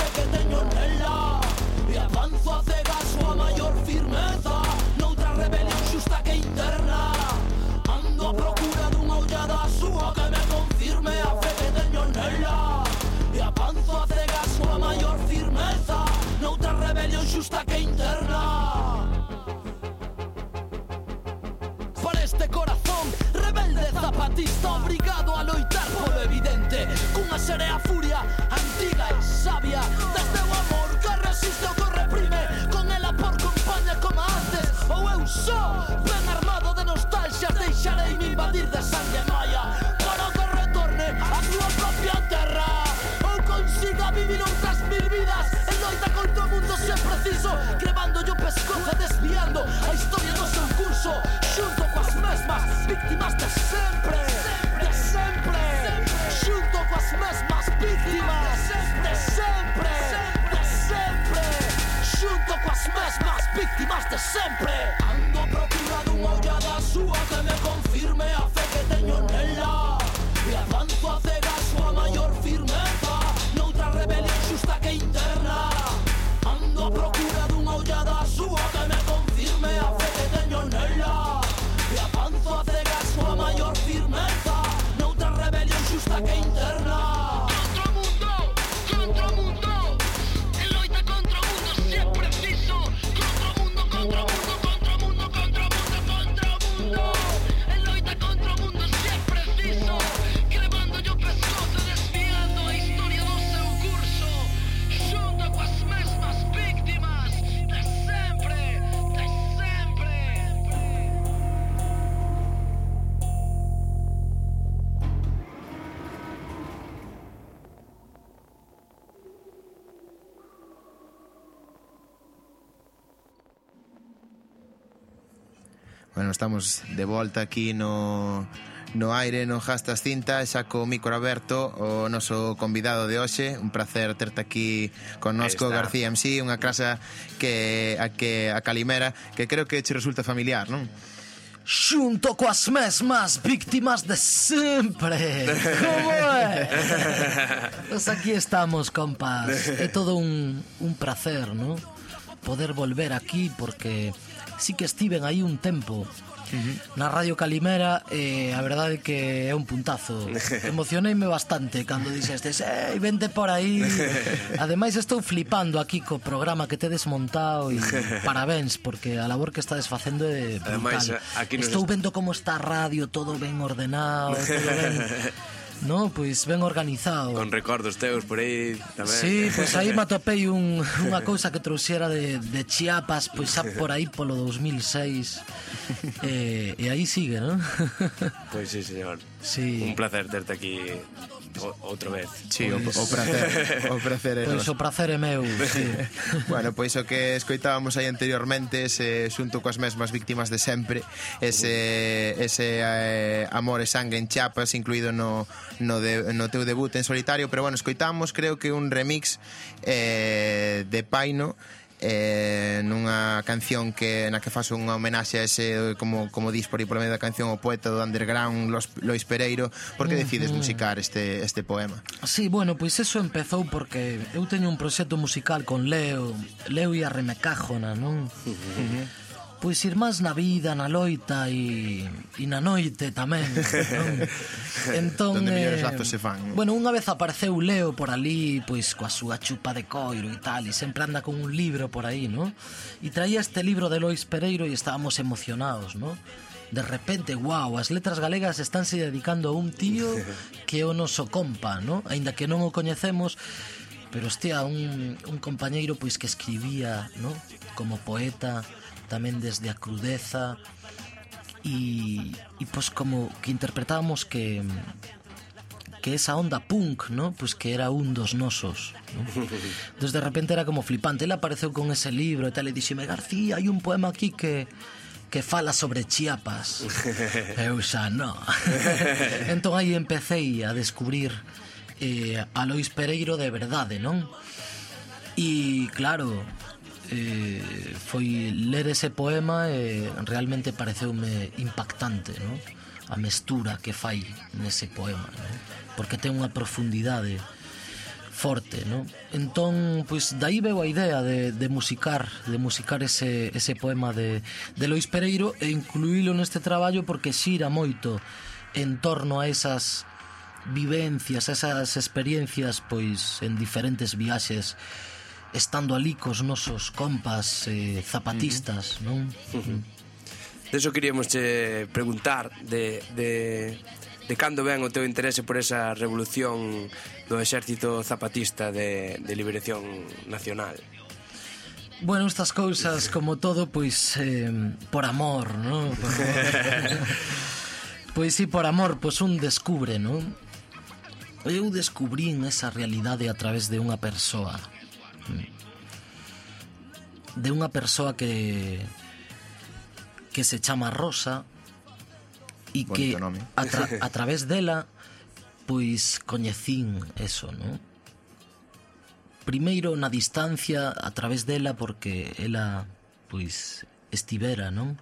estamos de volta aquí no, no aire no jastas Cinta xa co micro aberto o noso convidado de hoxe un placer terte aquí connosco Está. García MC unha casa que a que a Calimera que creo que che resulta familiar non? Xunto coas mesmas víctimas de sempre [laughs] Como é? Pois aquí estamos, compas É todo un, un placer, non? Poder volver aquí porque sí que estiven aí un tempo na Radio Calimera e a verdade que é un puntazo. [laughs] Emocioneime bastante cando dixestes, "Ei, vente por aí". [laughs] Ademais estou flipando aquí co programa que tedes montado e [laughs] parabéns porque a labor que estades facendo é brutal. Ademais, aquí nos estou vendo como está a radio, todo ben ordenado, todo ben No, pois ben organizado Con recordos teus por aí tamén. Sí, pois aí me atopei un, unha cousa que trouxera de, de Chiapas Pois xa por aí polo 2006 e, e aí sigue, non? Pois sí, señor. Sí. Un placer terte aquí outra vez. Sí, o, o prazer, o prazer é Pois nos. o prazer é meu. Sí. [laughs] bueno, pois o que escoitábamos aí anteriormente, ese xunto coas mesmas víctimas de sempre, ese ese eh, amor e sangue en chapas, incluído no no de, no teu debut en solitario, pero bueno, escoitamos creo que un remix eh de Paino eh, nunha canción que na que faz unha homenaxe a ese como como dis por aí pola medio da canción o poeta do underground Los, Lois Pereiro. Porque decides musicar este este poema? Sí, bueno, pois eso empezou porque eu teño un proxecto musical con Leo. Leo e a Remecájona, non? Uh -huh. Uh -huh Pois irmás na vida, na loita e, e na noite tamén non? [laughs] Entón eh, se fan. Bueno, unha vez apareceu Leo por ali Pois coa súa chupa de coiro e tal E sempre anda con un libro por aí, non? E traía este libro de Lois Pereiro E estábamos emocionados, non? de repente, wow, as letras galegas estánse dedicando a un tío [laughs] que é o noso compa, no? Ainda que non o coñecemos, pero hostia, un, un compañeiro pois que escribía, no? Como poeta, tamén desde a crudeza e, e pois como que interpretábamos que que esa onda punk, ¿no? Pues que era un dos nosos, ¿no? [laughs] Entonces de repente era como flipante, él apareceu con ese libro e tal e dixeme, "García, hai un poema aquí que que fala sobre Chiapas." [laughs] Eu xa, no. [laughs] entón aí empecé a descubrir eh, a Lois Pereiro de verdade, non? E claro, eh, foi ler ese poema e realmente pareceume impactante, non? a mestura que fai nese poema, non? porque ten unha profundidade forte, non? Entón, pois dai veo a idea de, de musicar, de musicar ese, ese poema de, de Lois Pereiro e incluílo neste traballo porque xira moito en torno a esas vivencias, a esas experiencias pois en diferentes viaxes estando ali cos nosos compas eh, zapatistas, uh -huh. non? Uh -huh. Deso queríamos che preguntar de, de, de cando ven o teu interese por esa revolución do exército zapatista de, de liberación nacional. Bueno, estas cousas, como todo, pois eh, por amor, non? [laughs] Por amor. pois sí, por amor, pois un descubre, non? Eu descubrín esa realidade a través de unha persoa de unha persoa que que se chama Rosa e Bonito que nome. a, tra, a través dela pois coñecín eso, non? Primeiro na distancia a través dela porque ela pois estivera, non?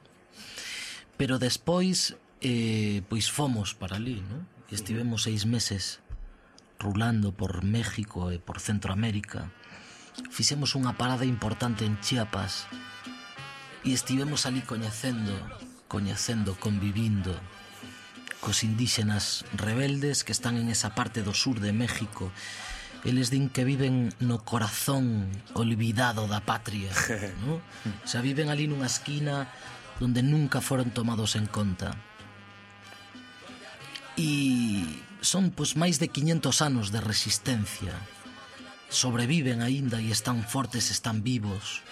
Pero despois eh, pois fomos para ali, non? E estivemos seis meses rulando por México e por Centroamérica fixemos unha parada importante en Chiapas e estivemos ali coñecendo, coñecendo, convivindo cos indíxenas rebeldes que están en esa parte do sur de México. Eles din que viven no corazón olvidado da patria [laughs] ¿no? O sea, viven ali nunha esquina Donde nunca foron tomados en conta. E son pois máis de 500 anos de resistencia sobreviven aínda e están fortes, están vivos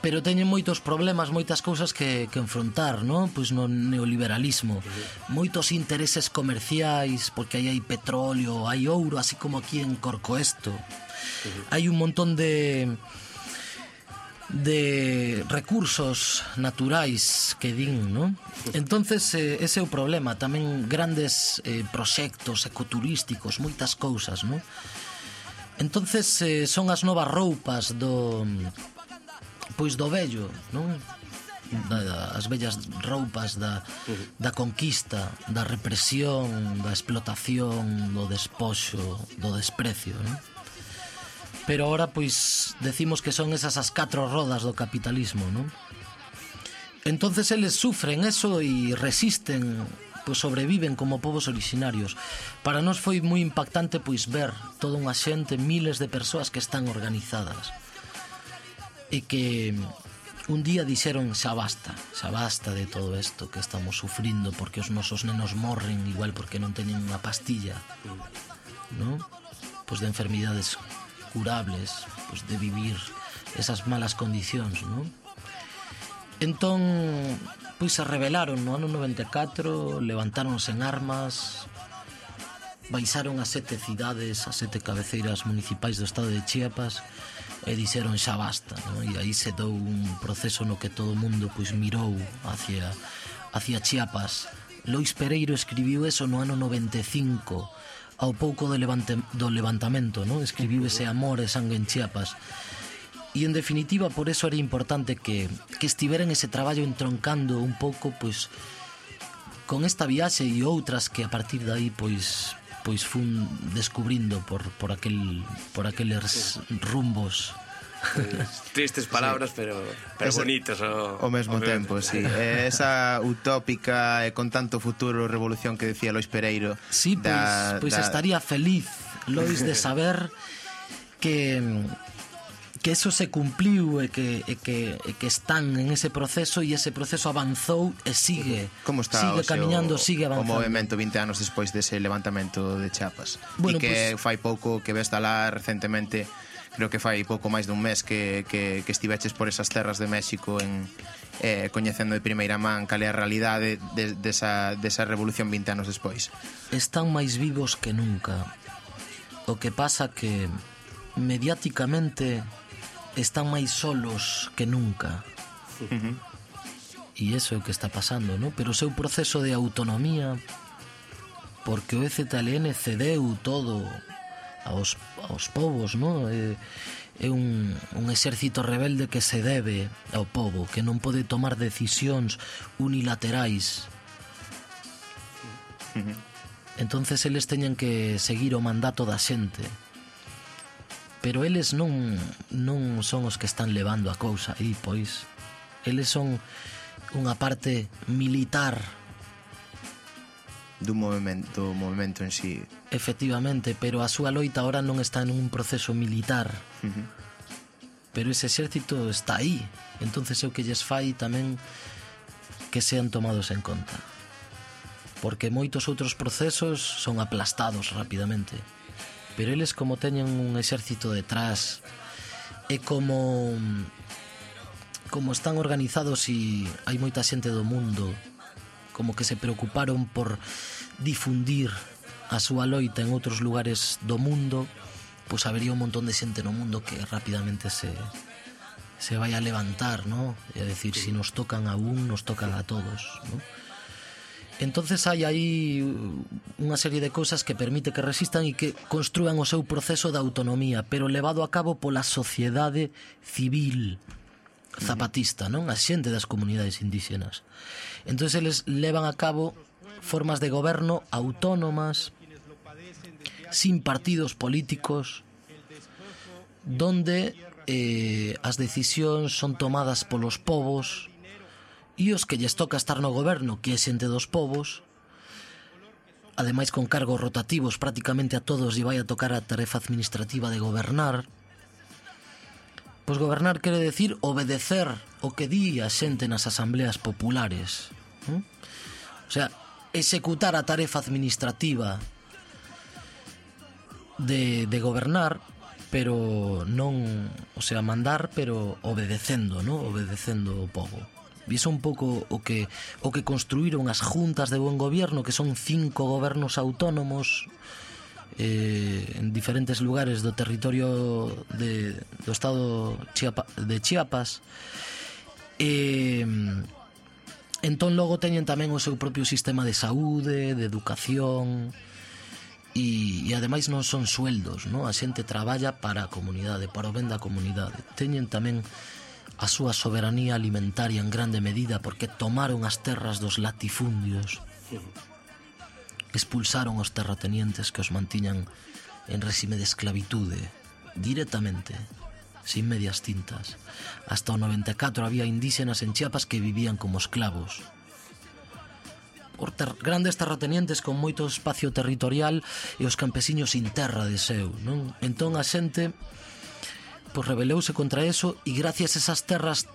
pero teñen moitos problemas, moitas cousas que, que enfrontar, non? Pois no neoliberalismo. Moitos intereses comerciais, porque aí hai petróleo, hai ouro, así como aquí en Corcoesto. Hai un montón de de recursos naturais que din, non? Entonces eh, ese é o problema, tamén grandes eh, proxectos ecoturísticos, moitas cousas, non? Entonces eh, son as novas roupas do pois do vello, non? as bellas roupas da, da conquista, da represión, da explotación, do despoxo, do desprecio, non? Pero ahora pois decimos que son esas as catro rodas do capitalismo, non? Entonces eles sufren eso e resisten pois sobreviven como povos orixinarios. Para nós foi moi impactante pois ver toda unha xente, miles de persoas que están organizadas e que un día dixeron xa basta, xa basta de todo isto que estamos sufrindo porque os nosos nenos morren igual porque non teñen unha pastilla, non? Pois de enfermidades curables, pois de vivir esas malas condicións, non? Entón, Pois se rebelaron no ano 94, levantáronse en armas, baixaron as sete cidades, as sete cabeceiras municipais do estado de Chiapas e dixeron xa basta, no? e aí se dou un proceso no que todo o mundo pois mirou hacia hacia Chiapas. Lois Pereiro escribiu eso no ano 95 ao pouco do, levante, do levantamento, no? escribiu ese amor e sangue en Chiapas E en definitiva por eso era importante que, que estiveran ese traballo entroncando un pouco pois con esta viaxe e outras que a partir de aí pois pois fun descubrindo por, por aquel por aqueles rumbos [laughs] tristes palabras, sí. pero pero esa, bonitas o, ao mesmo tempo, bien. sí. [laughs] eh, esa utópica e con tanto futuro revolución que decía Lois Pereiro. Sí, pois, da, pois da... estaría feliz Lois de saber que que eso se cumpliu e que, e que, e que están en ese proceso e ese proceso avanzou e sigue Como está sigue o caminhando, o, sigue avanzando. O movimento 20 anos despois dese levantamento de Chiapas bueno, e que pues, fai pouco que ves lá recentemente creo que fai pouco máis dun mes que, que, que estiveches por esas terras de México en, eh, coñecendo de primeira man cal é a realidade de, desa, de desa de revolución 20 anos despois. Están máis vivos que nunca. O que pasa que mediáticamente están máis solos que nunca. E iso é o que está pasando, ¿no? Pero o seu proceso de autonomía, porque o EZLN cedeu todo aos, aos povos, ¿no? É, é un, un exército rebelde que se debe ao povo, que non pode tomar decisións unilaterais. Entonces eles teñen que seguir o mandato da xente. Uh pero eles non non son os que están levando a cousa aí, pois eles son unha parte militar do movimento, do movimento en sí. Efectivamente, pero a súa loita ahora non está en un proceso militar. Uh -huh. Pero ese exército está aí. Entonces eu que lles fai tamén que sean tomados en conta. Porque moitos outros procesos son aplastados rapidamente pero eles como teñen un exército detrás e como como están organizados e hai moita xente do mundo como que se preocuparon por difundir a súa loita en outros lugares do mundo pois habería un montón de xente no mundo que rapidamente se se vai a levantar, ¿no? a decir, se si nos tocan a un, nos tocan a todos, ¿no? Entonces hai aí unha serie de cousas que permite que resistan e que construan o seu proceso de autonomía, pero levado a cabo pola sociedade civil zapatista, non? A xente das comunidades indígenas. Entonces eles levan a cabo formas de goberno autónomas, sin partidos políticos, donde eh, as decisións son tomadas polos povos, e os que lles toca estar no goberno que é xente dos povos ademais con cargos rotativos prácticamente a todos lle vai a tocar a tarefa administrativa de gobernar pois gobernar quere decir obedecer o que di a xente nas asambleas populares ¿no? o sea, executar a tarefa administrativa de, de gobernar pero non, o sea, mandar pero obedecendo, ¿no? obedecendo o povo Viso un pouco o que o que construíron as juntas de buen gobierno, que son cinco gobernos autónomos eh, en diferentes lugares do territorio de, do estado Chiapa, de Chiapas. Eh, entón logo teñen tamén o seu propio sistema de saúde, de educación, e, e ademais non son sueldos, non? A xente traballa para a comunidade, para o ben da comunidade. Teñen tamén a súa soberanía alimentaria en grande medida porque tomaron as terras dos latifundios. Expulsaron os terratenientes que os mantiñan en réxime de esclavitude directamente sin medias tintas. Hasta o 94 había indígenas en Chiapas que vivían como esclavos. Por ter grandes terratenientes con moito espacio territorial e os campesiños sin terra de seu non? entón a xente pois rebeleuse contra eso e gracias a esas terras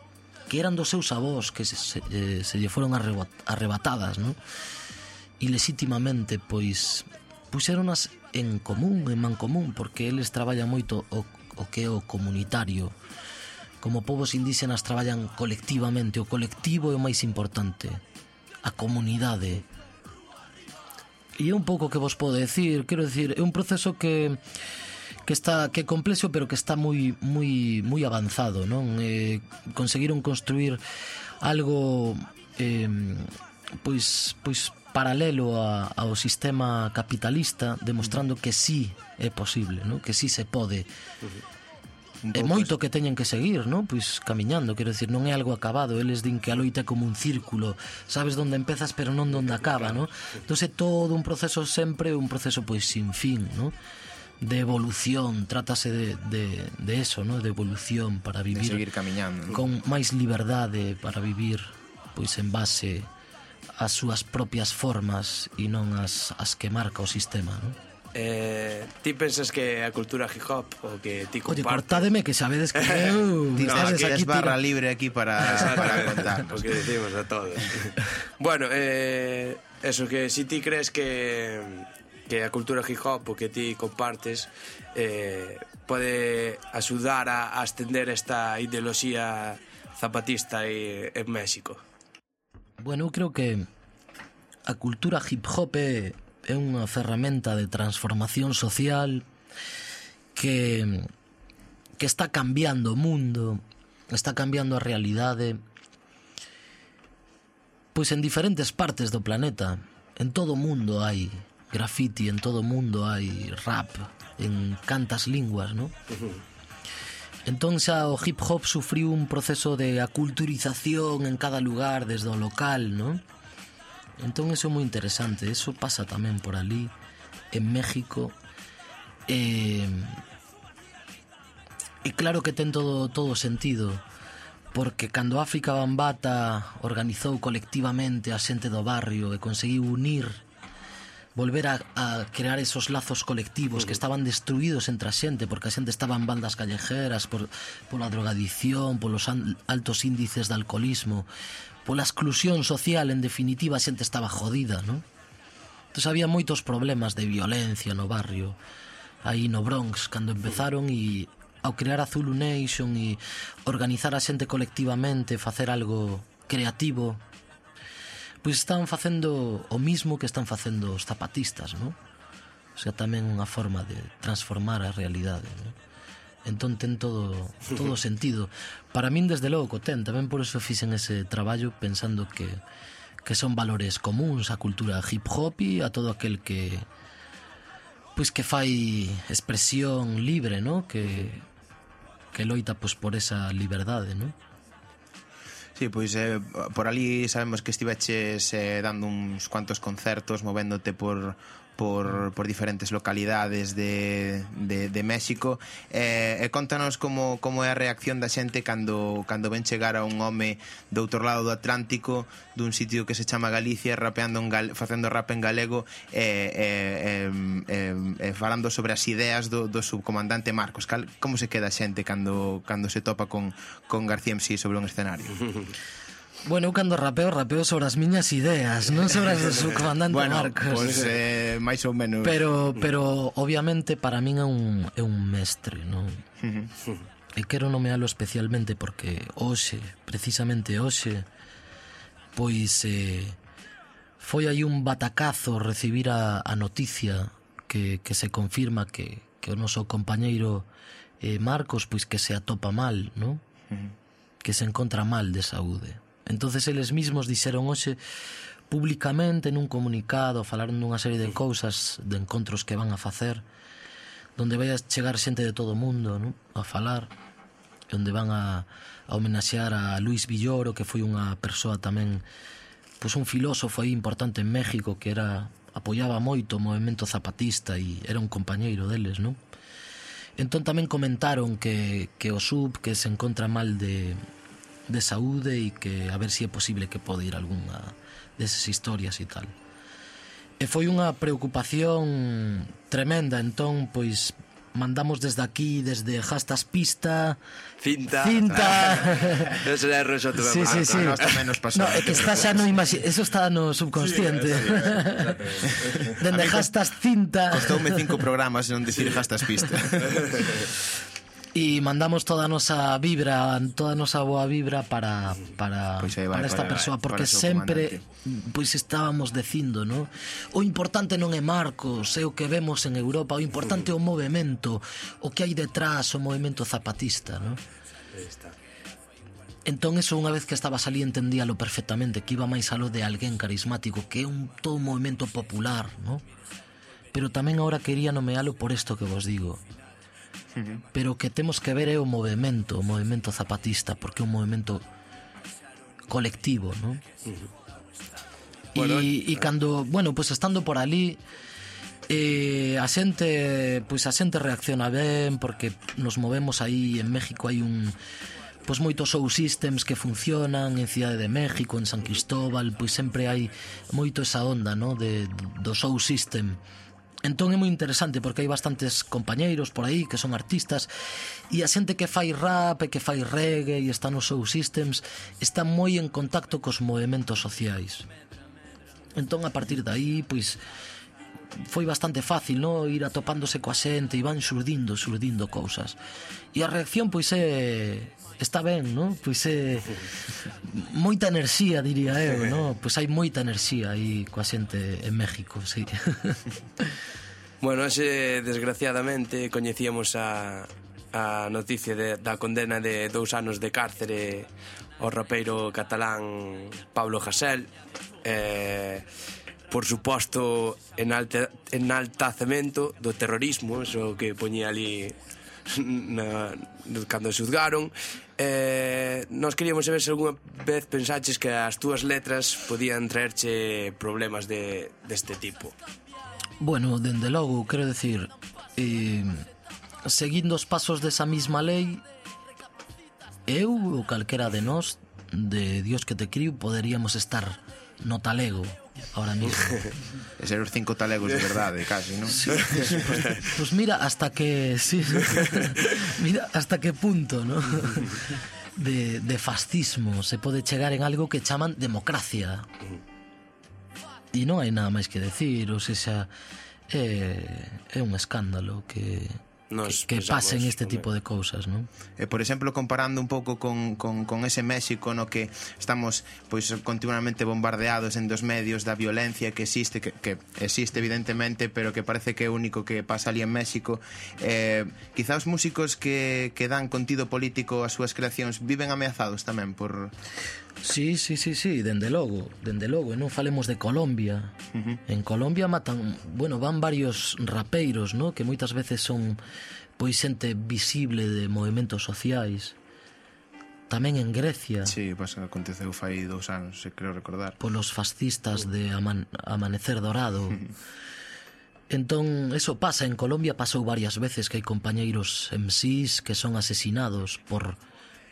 que eran dos seus avós que se, se, eh, se lle foron arrebatadas non? ilesítimamente pois puxeronas en común, en mancomún porque eles traballan moito o, o que é o comunitario como povos indígenas traballan colectivamente o colectivo é o máis importante a comunidade e é un pouco que vos podo decir quero decir, é un proceso que que está que é complexo, pero que está moi moi moi avanzado, non? Eh, conseguiron construir algo eh, pois pois paralelo a, ao sistema capitalista demostrando que sí é posible, non? que sí se pode. É moito que teñen que seguir, non? Pois camiñando, quero decir, non é algo acabado, eles din que a loita é como un círculo, sabes onde empezas pero non onde acaba, non? Entón é todo un proceso sempre, un proceso pois sin fin, non? de evolución, trátase de, de, de eso, ¿no? de evolución para vivir de seguir camiñando. ¿no? con máis liberdade para vivir pois en base ás súas propias formas e non as, as que marca o sistema. ¿no? Eh, ti pensas que a cultura hip hop o que ti compartes Oye, cortádeme que sabedes que [laughs] eu no, aquí es barra tira... libre aquí para, para contar Porque decimos a todos [laughs] Bueno, eh, eso que si ti crees que que a cultura hip hop que ti compartes eh, pode axudar a, a estender esta ideoloxía zapatista e, en México? Bueno, eu creo que a cultura hip hop é, é unha ferramenta de transformación social que que está cambiando o mundo, está cambiando a realidade pois en diferentes partes do planeta, en todo o mundo hai graffiti en todo o mundo, hai rap en cantas linguas, non? Entón xa o hip hop sufriu un proceso de aculturización en cada lugar desde o local, non? Entón eso é moi interesante, eso pasa tamén por ali en México. E, e claro que ten todo todo sentido, porque cando África Bambata organizou colectivamente a xente do barrio e conseguiu unir volver a, a crear esos lazos colectivos que estaban destruídos entre a xente porque a xente estaba en bandas callejeras por, pola drogadicción, polos an, altos índices de alcoholismo pola exclusión social, en definitiva, a xente estaba jodida, non? Entón había moitos problemas de violencia no barrio, aí no Bronx, cando empezaron e ao crear a Zulu Nation e organizar a xente colectivamente, facer algo creativo, pois están facendo o mismo que están facendo os zapatistas, non? O sea, tamén unha forma de transformar a realidade, non? Entón ten todo todo [laughs] sentido. Para min desde logo ten, tamén por eso fixen ese traballo pensando que que son valores comuns á cultura hip hop e a todo aquel que pois que fai expresión libre, ¿no? Que que loita pois por esa liberdade, non? Sí, pois eh, por ali sabemos que estiveches eh, dando uns cuantos concertos, movéndote por por, por diferentes localidades de, de, de México eh, e contanos como, como é a reacción da xente cando, cando ven chegar a un home do outro lado do Atlántico dun sitio que se chama Galicia rapeando en gal, facendo rap en galego e eh, eh, eh, eh, falando sobre as ideas do, do subcomandante Marcos Cal, como se queda a xente cando, cando se topa con, con García MC sobre un escenario? [laughs] Bueno, eu cando rapeo, rapeo sobre as miñas ideas, non sobre as do seu comandante bueno, Marcos. Pois, eh, máis ou menos. Pero, pero obviamente, para min é un, é un mestre, non? e quero nomealo especialmente porque hoxe, precisamente hoxe, pois eh, foi aí un batacazo recibir a, a noticia que, que se confirma que, que o noso compañeiro eh, Marcos pois que se atopa mal, non? que se encontra mal de saúde. Entonces eles mismos dixeron hoxe publicamente nun comunicado, falaron dunha serie de cousas, de encontros que van a facer, donde vai a chegar xente de todo o mundo non? a falar, onde van a, a homenaxear a Luis Villoro, que foi unha persoa tamén, pois un filósofo aí importante en México, que era apoiaba moito o movimento zapatista e era un compañeiro deles, non? Entón tamén comentaron que, que o sub que se encontra mal de, de saúde e que a ver se si é posible que pode ir algunha desas historias e tal. E foi unha preocupación tremenda, entón, pois, mandamos desde aquí, desde Hastas Pista... Cinta. Cinta. [laughs] Ese é erro, tuve sí, sí, sí. Nós tamén nos pasou. No, é que está xa no imagi... Eso está no subconsciente. Eh, Dende Hastas Cinta... Costoume cinco programas non dicir Hastas Pista. [laughs] E mandamos toda a nosa vibra, toda a nosa boa vibra para para pois vai, para esta para persoa porque sempre pois estábamos dicindo, no? O importante non é Marcos, é o que vemos en Europa, o importante é o movemento, o que hai detrás o movemento zapatista, no? Entón eso unha vez que estaba ali entendíalo perfectamente Que iba máis aló de alguén carismático Que é un todo un movimento popular, no? Pero tamén agora quería nomealo por isto que vos digo Pero o que temos que ver é o movimento, o movimento zapatista, porque é un movimento colectivo, ¿no? Uh -huh. E bueno, eh, cando, bueno, pues estando por ali eh, a xente, pois pues a xente reacciona ben porque nos movemos aí en México hai un pois moitos show systems que funcionan en Cidade de México, en San Cristóbal, pois sempre hai moito esa onda, no, de do show system. Uh Entón é moi interesante porque hai bastantes compañeiros por aí que son artistas e a xente que fai rap e que fai reggae e está nos seus systems está moi en contacto cos movimentos sociais. Entón a partir de aí, pois foi bastante fácil, no, ir atopándose coa xente e van surdindo, surdindo cousas. E a reacción pois é está ben, non? Pois é moita enerxía, diría eu, non? Pois hai moita enerxía aí coa xente en México, sí. [laughs] bueno, ese desgraciadamente coñecíamos a a noticia de, da condena de dous anos de cárcere ao rapeiro catalán Pablo Hasél. eh, por suposto, enalte, enaltacemento do terrorismo, eso que poñía ali [laughs] na, cando xuzgaron. Eh, nós queríamos saber se algunha vez pensaches que as túas letras podían traerche problemas de, deste tipo. Bueno, dende logo, quero decir, eh, seguindo os pasos desa mesma lei, eu ou calquera de nós, de Dios que te criu, poderíamos estar no talego ahora mismo. e ser os cinco talegos de verdade, casi, non? Sí, pues, pues, pues mira hasta que... Sí, [laughs] mira hasta que punto, ¿no? [laughs] De, de fascismo se pode chegar en algo que chaman democracia. E non hai nada máis que decir, ou seja, é, eh, é un escándalo que nos que, que pasen este tipo de cousas, non? E por exemplo, comparando un pouco con, con, con ese México no que estamos pois continuamente bombardeados en dos medios da violencia que existe, que, que existe evidentemente, pero que parece que é único que pasa ali en México, eh, quizá os músicos que, que dan contido político ás súas creacións viven ameazados tamén por Sí, sí, sí, sí, dende logo, dende logo, e non falemos de Colombia. Uh -huh. En Colombia matan, bueno, van varios rapeiros, no, que moitas veces son pois xente visible de movimentos sociais. Tamén en Grecia. Sí, pues, aconteceu fai dous anos, se creo recordar. Polos fascistas de aman Amanecer Dorado. Entón, eso pasa, en Colombia pasou varias veces que hai compañeiros MCs que son asesinados por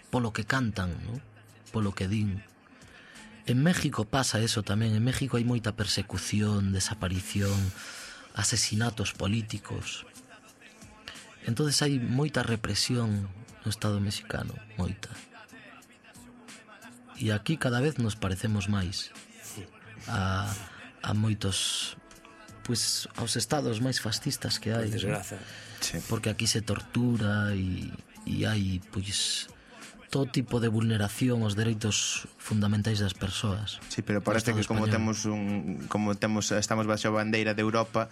polo que cantan, ¿no? polo que din. En México pasa eso tamén, en México hai moita persecución, desaparición, asesinatos políticos. Entonces hai moita represión no Estado mexicano, moita. E aquí cada vez nos parecemos máis a, a moitos pues, aos estados máis fascistas que hai. Por desgraza. ¿no? Sí. Porque aquí se tortura e, e hai pois pues, todo tipo de vulneración aos dereitos fundamentais das persoas. Sí, pero parece que como español. temos un como temos estamos baixo a bandeira de Europa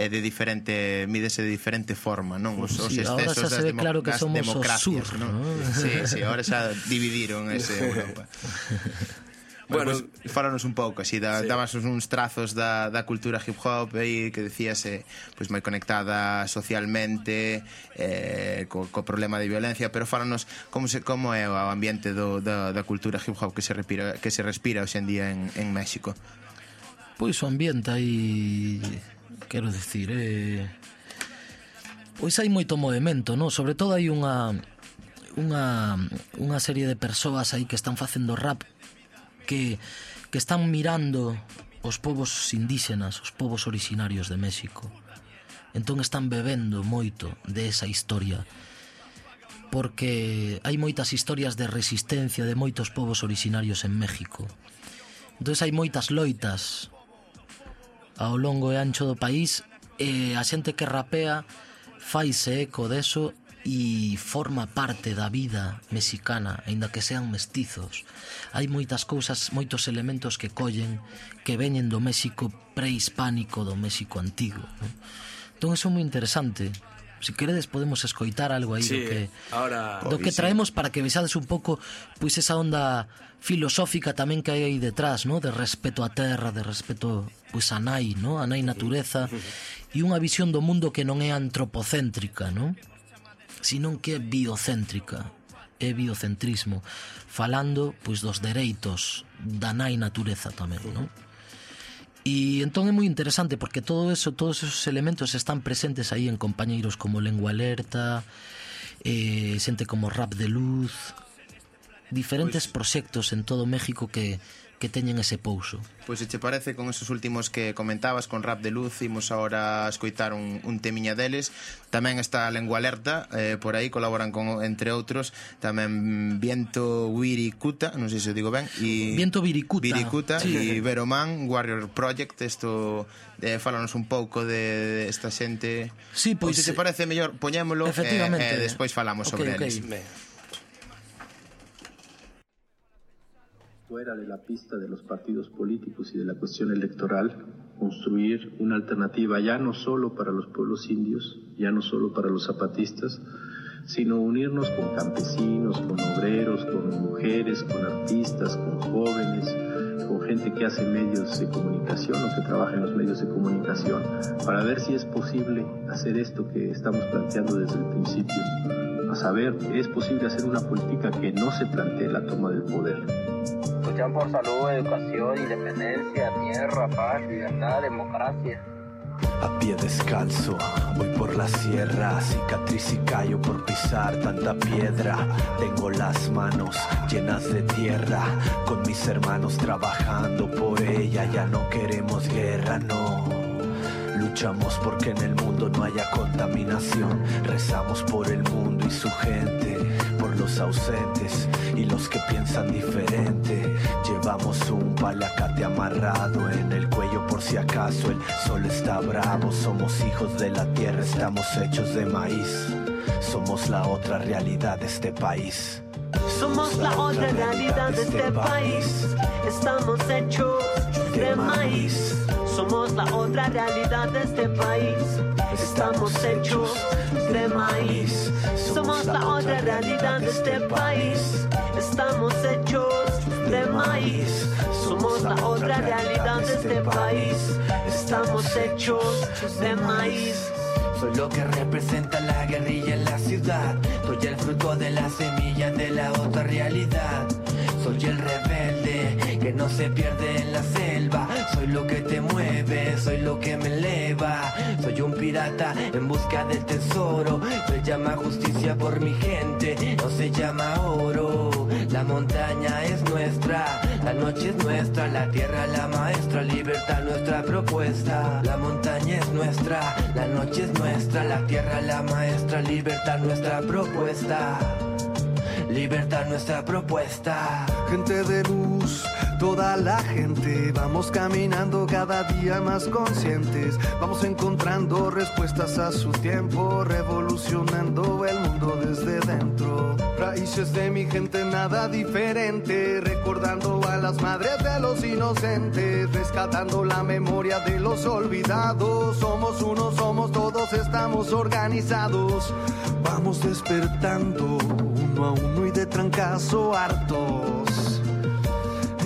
é de diferente mídese de diferente forma, non? Os, sí, os excesos das, demo, claro que das somos democracias, sur, non? ¿no? Sí, sí, ahora xa dividiron ese [laughs] Europa. Bueno, bueno pues, falanos un pouco, así, da, sí. dabas uns trazos da, da cultura hip hop aí que decías eh, pois moi conectada socialmente eh, co, co problema de violencia, pero falanos como se como é o ambiente do, da, da cultura hip hop que se respira que se respira hoxe en día en, en México. Pois o ambiente aí quero decir, eh, pois hai moito movimento, no? Sobre todo hai unha unha unha serie de persoas aí que están facendo rap que, que están mirando os povos indígenas, os povos orixinarios de México. Entón están bebendo moito de esa historia porque hai moitas historias de resistencia de moitos povos orixinarios en México. Entón hai moitas loitas ao longo e ancho do país e a xente que rapea faise eco deso e forma parte da vida mexicana, aínda que sean mestizos. Hai moitas cousas, moitos elementos que collen que veñen do México prehispánico, do México antigo. Non? Entón, eso é moi interesante. Se si queredes podemos escoitar algo aí sí, do que ahora, do que pois traemos para que vexades un pouco pois esa onda filosófica tamén que hai aí detrás, ¿no? De respeto á terra, de respeto pois a nai, ¿no? A nai natureza e unha visión do mundo que non é antropocéntrica, ¿no? senón que é biocéntrica, é biocentrismo, falando pois dos dereitos da nai natureza tamén, non? E entón é moi interesante porque todo eso, todos esos elementos están presentes aí en compañeiros como Lengua Alerta, eh, xente como Rap de Luz, diferentes pois proxectos en todo México que que teñen ese pouso. Pois se che parece con esos últimos que comentabas con Rap de Luz imos ahora a escoitar un, un temiña deles tamén está a Lengua Alerta eh, por aí colaboran con, entre outros tamén Viento Wirikuta non sei se o digo ben e Viento Viricuta. Viricuta Sí. e Veroman Warrior Project isto eh, fálanos un pouco de, de esta xente Sí, pois, se te parece mellor poñémolo e Efectivamente. eh, despois falamos Ok, sobre ok. eles fuera de la pista de los partidos políticos y de la cuestión electoral, construir una alternativa ya no solo para los pueblos indios, ya no solo para los zapatistas, sino unirnos con campesinos, con obreros, con mujeres, con artistas, con jóvenes, con gente que hace medios de comunicación o que trabaja en los medios de comunicación, para ver si es posible hacer esto que estamos planteando desde el principio. A saber, es posible hacer una política que no se plantee la toma del poder. Luchan por salud, educación, independencia, tierra, paz, libertad, democracia. A pie descalzo, voy por la sierra, cicatriz y callo por pisar tanta piedra. Tengo las manos llenas de tierra, con mis hermanos trabajando por ella. Ya no queremos guerra, no. Luchamos porque en el mundo no haya contaminación. Rezamos por el mundo y su gente, por los ausentes y los que piensan diferente. Llevamos un palacate amarrado en el cuello por si acaso el sol está bravo. Somos hijos de la tierra, estamos hechos de maíz. Somos la otra realidad de este país. Somos la otra realidad de este país. Estamos hechos de maíz. Somos la otra realidad de este país. Estamos hechos de maíz. Somos la otra realidad de este país. Estamos hechos de maíz. Somos la otra realidad de este país. Estamos hechos de maíz. Soy lo que representa la guerrilla en la ciudad. Soy el fruto de la semilla de la otra realidad. Soy el rebelde que no se pierde en la selva. Soy lo que te mueve, soy lo que me eleva. Soy un pirata en busca del tesoro. Se llama justicia por mi gente, no se llama oro. La montaña es nuestra, la noche es nuestra, la tierra la maestra, libertad nuestra propuesta. La montaña es nuestra, la noche es nuestra, la tierra la maestra, libertad nuestra propuesta. Libertad nuestra propuesta. gente de luz, toda la gente. Vamos caminando cada día más conscientes. Vamos encontrando respuestas a su tiempo, revolucionando el mundo desde dentro. Raíces de mi gente, nada diferente. Recordando a las madres de los inocentes, rescatando la memoria de los olvidados. Somos uno, somos todos, estamos organizados. Vamos despertando uno a uno y de trancazo hartos.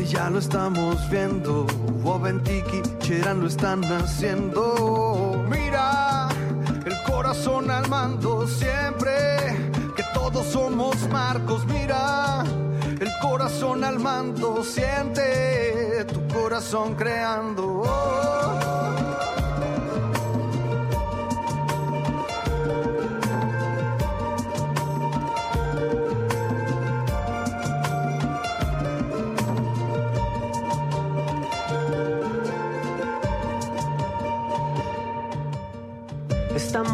Ya lo estamos viendo. Wobentiki, Cheran lo están haciendo. Mira, el corazón al mando siempre. Que todos somos Marcos. Mira, el corazón al mando. Siente tu corazón creando.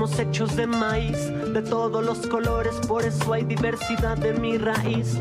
Estamos hechos de maíz, de todos los colores, por eso hay diversidad de mi raíz.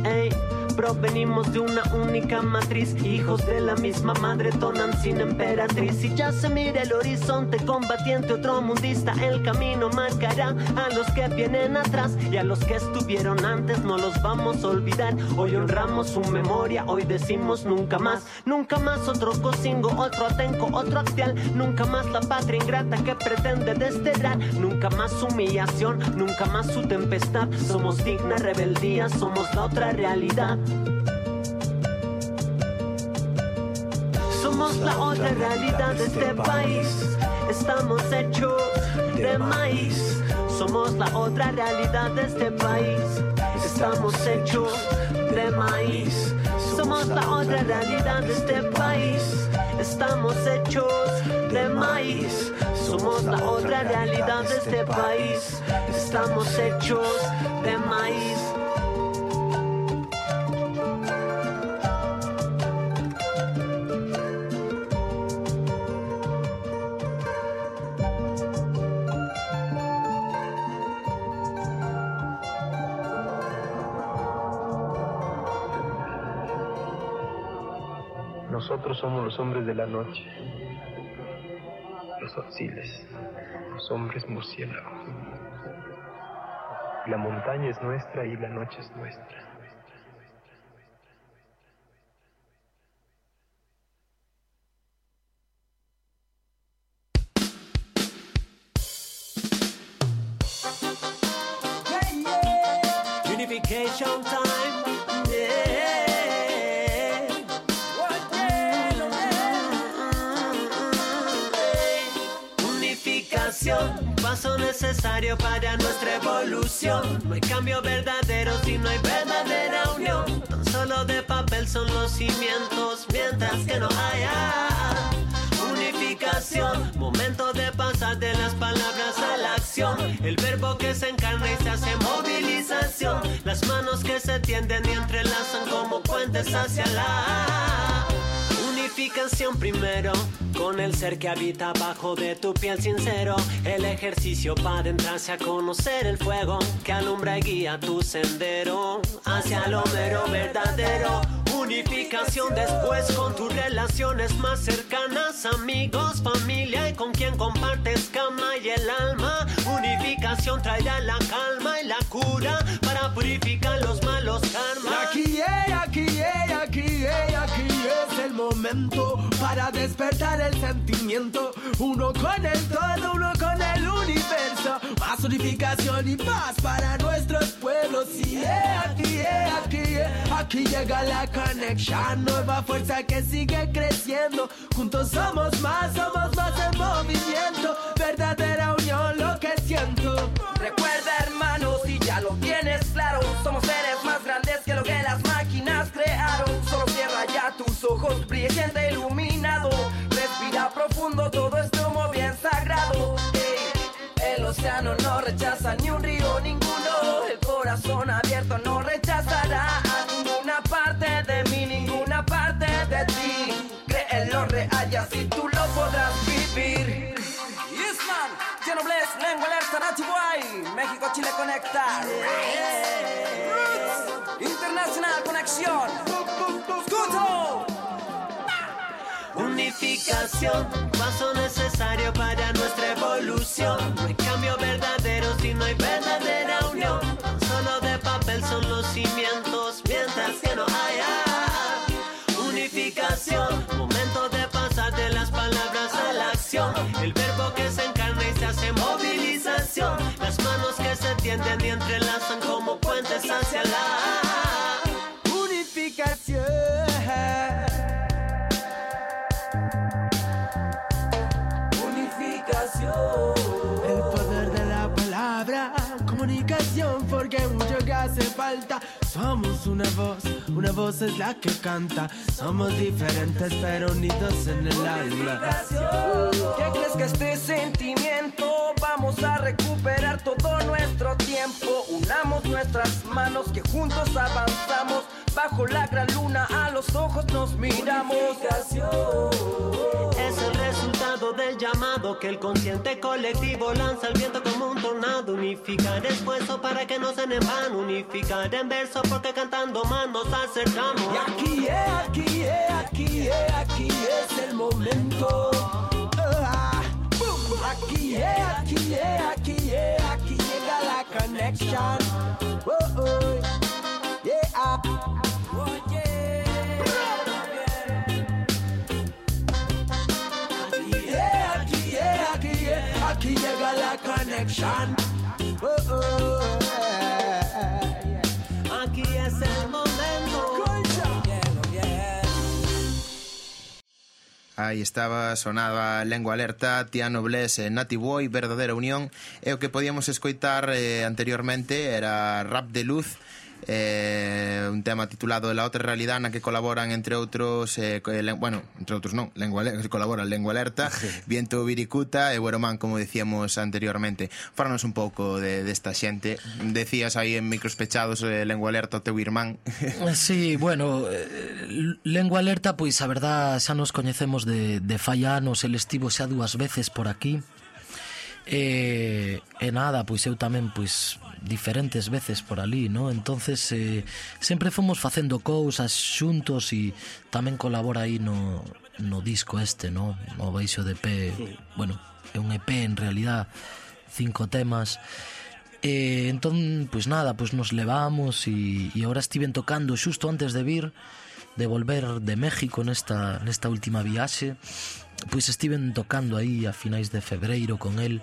Provenimos de una única matriz, hijos de la misma madre, tonan sin emperatriz. Y ya se mira el horizonte combatiente, otro mundista, el camino marcará a los que vienen atrás y a los que estuvieron antes, no los vamos a olvidar. Hoy honramos su memoria, hoy decimos nunca más, nunca más otro cocingo, otro atenco, otro actial, nunca más la patria ingrata que pretende desterrar, nunca más humillación, nunca más su tempestad. Somos digna rebeldía, somos la otra realidad. Somos la otra realidad de este país. Estamos hechos de maíz. Somos la otra realidad de este país. Estamos hechos de maíz. Somos la otra realidad de este país. Estamos hechos de maíz. Somos la otra realidad de este país. Estamos hechos de maíz. Somos los hombres de la noche, los auxiles, los hombres murciélagos. La montaña es nuestra y la noche es nuestra. Unification time. Necesario para nuestra evolución. No hay cambio verdadero si no hay verdadera unión. Tan solo de papel son los cimientos, mientras que no haya unificación. Momento de pasar de las palabras a la acción. El verbo que se encarna y se hace movilización. Las manos que se tienden y entrelazan como puentes hacia la unificación primero. Con el ser que habita abajo de tu piel sincero. El ejercicio para adentrarse a conocer el fuego que alumbra y guía tu sendero hacia lo mero verdadero. Unificación después con tus relaciones más cercanas, amigos, familia y con quien compartes cama y el alma. Unificación traerá la calma y la cura para purificar los malos karmas. Aquí es, aquí momento para despertar el sentimiento. Uno con el todo, uno con el universo. Más unificación y paz para nuestros pueblos. Y aquí es, aquí es, aquí llega la conexión. Nueva fuerza que sigue creciendo. Juntos somos más, somos más en movimiento. Verdadera unión, lo que siento. Recuerda hermano, si ya lo tienes claro, somos seres más grandes que lo que las máquinas crearon. Solo cierra ya tus ojos, brilla y siente iluminado. Respira profundo, todo es como bien sagrado. El océano no rechaza ni un río ninguno. El corazón abierto no rechazará a ninguna parte de mí, ninguna parte de ti. Cree en lo real y así tú lo podrás vivir. Yes, man. Lleno Bless, Lengua Alerta, Nachi Boy. México, Chile Conecta. Roots. Internacional Conexión. Unificación, paso necesario para nuestra evolución. No hay cambio verdadero si no hay verdadera unión. Solo de papel son los cimientos, mientras que no haya unificación. Momento de pasar de las palabras a la acción. El verbo que se encarna y se hace movilización. Las manos que se tienden y entrelazan como puentes hacia la porque mucho que hace falta. Somos una voz, una voz es la que canta. Somos diferentes pero unidos en el alma. ¿Qué crees que este sentimiento? Vamos a recuperar todo nuestro tiempo. Unamos nuestras manos que juntos avanzamos. Bajo la gran luna a los ojos nos miramos. Es el del llamado que el consciente colectivo lanza el viento como un tornado. Unificar esfuerzo para que no sean en vano. Unificar en verso porque cantando más nos acercamos. Y aquí es, aquí es, aquí es, aquí es el momento. Ah. Aquí es, aquí es, aquí es, aquí llega la connection. Oh, oh. Yeah. La connection. Oh, oh, estaba, sonaba Lengua Alerta, Tiano Bless e Nati Boy, Verdadera Unión. E que podíamos escoitar eh, anteriormente era Rap de Luz eh, un tema titulado La outra realidad na que colaboran entre outros eh, eh, bueno, entre outros non, lengua, colaboran Lengua Alerta. [laughs] Viento Viricuta eh, e Bueroman, como decíamos anteriormente. Fáranos un pouco de, desta de xente Decías aí en micros pechados eh, Lengua Alerta o teu irmán. Eh, sí, bueno eh, Lengua Alerta, pois a verdad xa nos coñecemos de, de fai anos el estivo xa dúas veces por aquí. E, e nada, pois eu tamén pois diferentes veces por ali, ¿no? Entonces eh, sempre fomos facendo cousas xuntos e tamén colabora aí no, no disco este, ¿no? O baixo de EP, bueno, é un EP en realidad, cinco temas. E entón, pois nada, pois nos levamos e, e agora estiven tocando xusto antes de vir de volver de México nesta, nesta última viaxe pois estiven tocando aí a finais de febreiro con el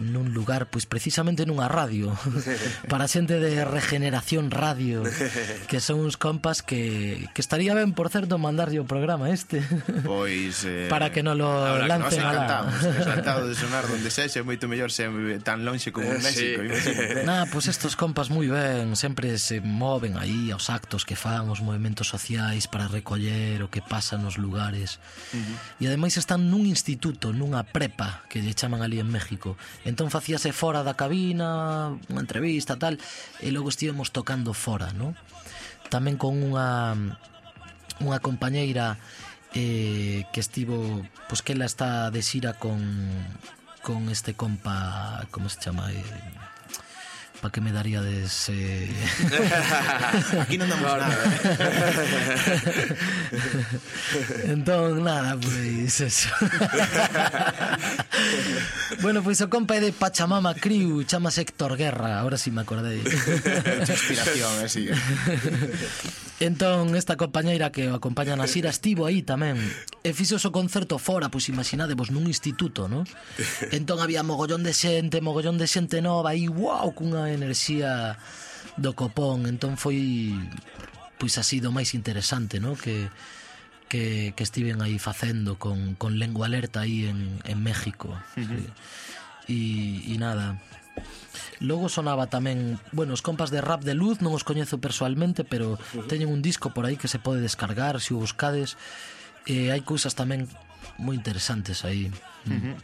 nun lugar, pois precisamente nunha radio, [laughs] para xente de Regeneración Radio, [laughs] que son uns compas que, que estaría ben, por certo, mandarlle o programa este. Pois... [laughs] Eh, para que non lo lancen a la... Encantado de sonar donde sexe, moito mellor ser tan lonxe como en eh, México. Sí. Nah, pois estos compas moi ben, sempre se moven aí aos actos que fan, os movimentos sociais para recoller o que pasa nos lugares. Uh -huh. E ademais están nun instituto, nunha prepa, que lle chaman ali en México. Entón facíase fora da cabina, unha entrevista, tal, e logo estivemos tocando fora, non? Tamén con unha unha compañeira eh, que estivo, pois que ela está de xira con con este compa, como se chama? Eh, para que me daríades [laughs] eh... [laughs] aquí non damos nada entón nada pois eso. [laughs] Bueno, pois o compa é de Pachamama Crew chamase Héctor Guerra ahora si sí me acordei inspiración, eh, sigue Entón, esta compañeira que o acompaña na xira estivo aí tamén E fixo o concerto fora, pois imaginadevos, nun instituto, non? Entón había mogollón de xente, mogollón de xente nova aí, wow, cunha enerxía do copón, entón foi pois así do máis interesante, no? que que, que estiven aí facendo con, con lengua alerta aí en, en México. Sí. e, e nada, Logo sonaba tamén, bueno, os compas de Rap de Luz non os coñezo persoalmente, pero teñen un disco por aí que se pode descargar se o buscades. E hai cousas tamén moi interesantes aí. Uh -huh.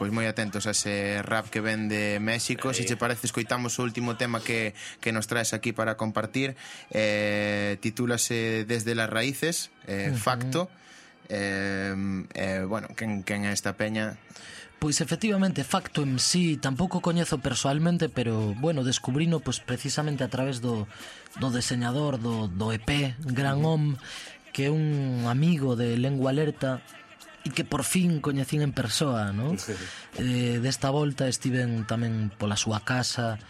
Pois moi atentos a ese rap que ven de México. Se che parece, escoitamos o último tema que, que nos traes aquí para compartir. Eh, Titúlase Desde las raíces, eh, Facto. Eh, eh, Bueno, quen, quen é esta peña? Pois efectivamente, Facto en sí tampouco coñezo persoalmente, pero bueno, descubrino pois precisamente a través do do diseñador do do EP Gran Om, que é un amigo de Lengua Alerta e que por fin coñecín en persoa, ¿no? [laughs] eh, desta volta estiven tamén pola súa casa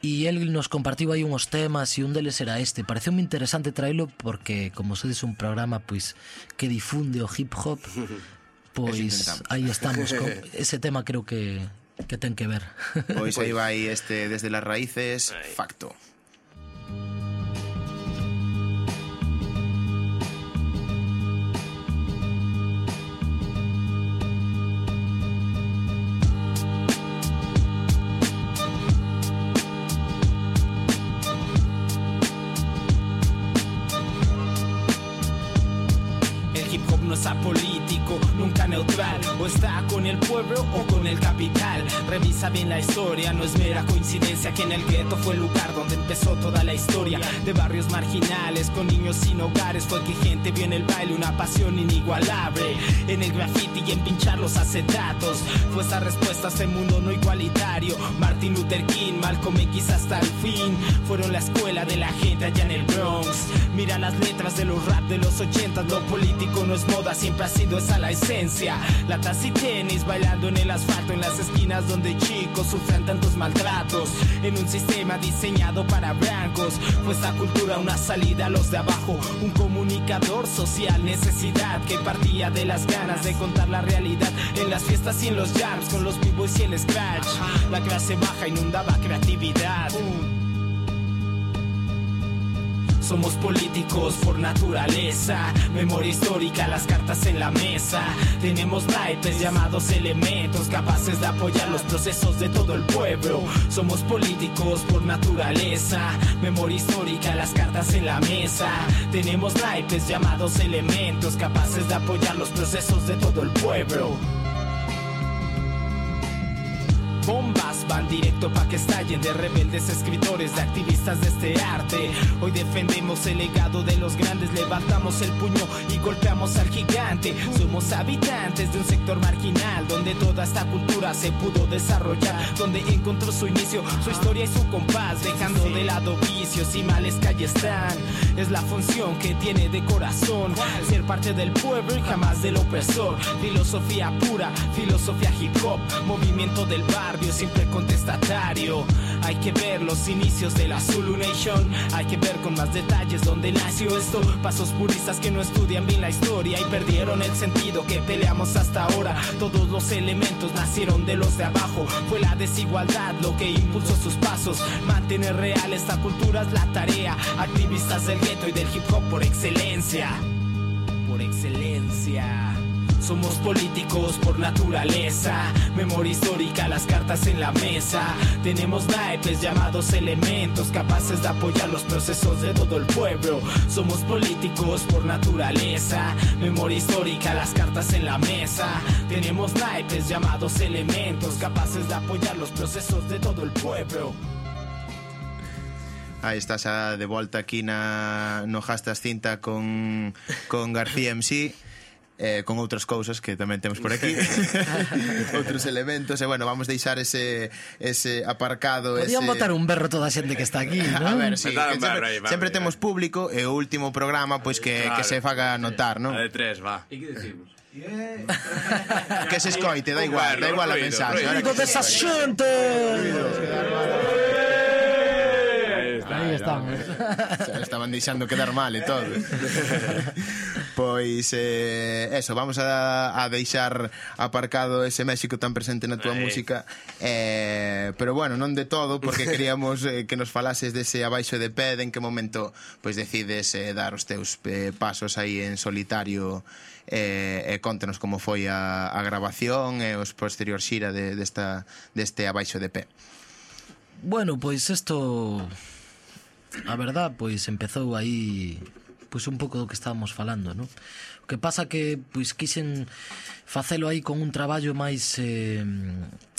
e el nos compartiu aí uns temas e un deles era este. Pareceu moi interesante traelo porque, como sedes un programa pois que difunde o hip hop, [laughs] pois aí estamos con [laughs] ese tema creo que que ten que ver. Pois aí vai este desde las raíces, facto. Ay. la police neutral. O está con el pueblo o con el capital. Revisa bien la historia, no es mera coincidencia que en el gueto fue el lugar donde empezó toda la historia. De barrios marginales, con niños sin hogares, fue que gente vio en el baile una pasión inigualable. En el graffiti y en pinchar los acetatos, fue esa respuesta a este mundo no igualitario. Martin Luther King, Malcolm X hasta el fin, fueron la escuela de la gente allá en el Bronx. Mira las letras de los rap de los 80, lo político no es moda, siempre ha sido esa la esencia. Latas y tenis bailando en el asfalto, en las esquinas donde chicos sufren tantos maltratos. En un sistema diseñado para blancos, fue esta cultura una salida a los de abajo, un comunicador social, necesidad que partía de las ganas de contar la realidad en las fiestas y en los jams con los b-boys y el scratch. La clase baja inundaba creatividad. Somos políticos por naturaleza, memoria histórica, las cartas en la mesa. Tenemos naipes llamados elementos capaces de apoyar los procesos de todo el pueblo. Somos políticos por naturaleza, memoria histórica, las cartas en la mesa. Tenemos naipes llamados elementos capaces de apoyar los procesos de todo el pueblo. Bombas van directo pa' que estallen de rebeldes escritores, de activistas de este arte. Hoy defendemos el legado de los grandes, levantamos el puño y golpeamos al gigante. Somos habitantes de un sector marginal donde toda esta cultura se pudo desarrollar, donde encontró su inicio, su historia y su compás, dejando de lado vicios y males que allí están. Es la función que tiene de corazón, ser parte del pueblo y jamás del opresor. Filosofía pura, filosofía hip hop, movimiento del barrio siempre contestatario. Hay que ver los inicios de la Zulu Nation. Hay que ver con más detalles dónde nació esto. Pasos puristas que no estudian bien la historia y perdieron el sentido que peleamos hasta ahora. Todos los elementos nacieron de los de abajo. Fue la desigualdad lo que impulsó sus pasos. Mantener real esta cultura es la tarea. Activistas del gueto y del hip hop por excelencia. Por excelencia. Somos políticos por naturaleza, memoria histórica, las cartas en la mesa. Tenemos naipes llamados elementos capaces de apoyar los procesos de todo el pueblo. Somos políticos por naturaleza, memoria histórica, las cartas en la mesa. Tenemos naipes llamados elementos capaces de apoyar los procesos de todo el pueblo. Aí estás de volta aquí na, no Jastas Cinta con, con García MC eh, con outras cousas que tamén temos por aquí [laughs] outros elementos e bueno, vamos deixar ese, ese aparcado Podían ese... botar un berro toda a xente que está aquí [laughs] ¿no? a ver, sí, que sempre, sempre eh. temos público e o último programa pois pues, que, claro. que se faga notar ¿no? a de tres, va e que decimos? Yeah. que se escoite, da igual, da igual a mensaxe. Ruido, ruido. Conversaxonte! Ruido, ruido aí estamos. No, estaban deixando quedar mal e todo. [laughs] pois, eh, eso, vamos a, a deixar aparcado ese México tan presente na túa Ay. música. Eh, pero bueno, non de todo, porque [laughs] queríamos eh, que nos falases dese abaixo de pé, de en que momento pois decides eh, dar os teus eh, pasos aí en solitario e, eh, e eh, como foi a, a grabación e eh, os posterior xira de, desta, deste abaixo de pé. Bueno, pois isto a verdad, pois empezou aí pois un pouco do que estábamos falando, non? O que pasa que pois quixen facelo aí con un traballo máis eh,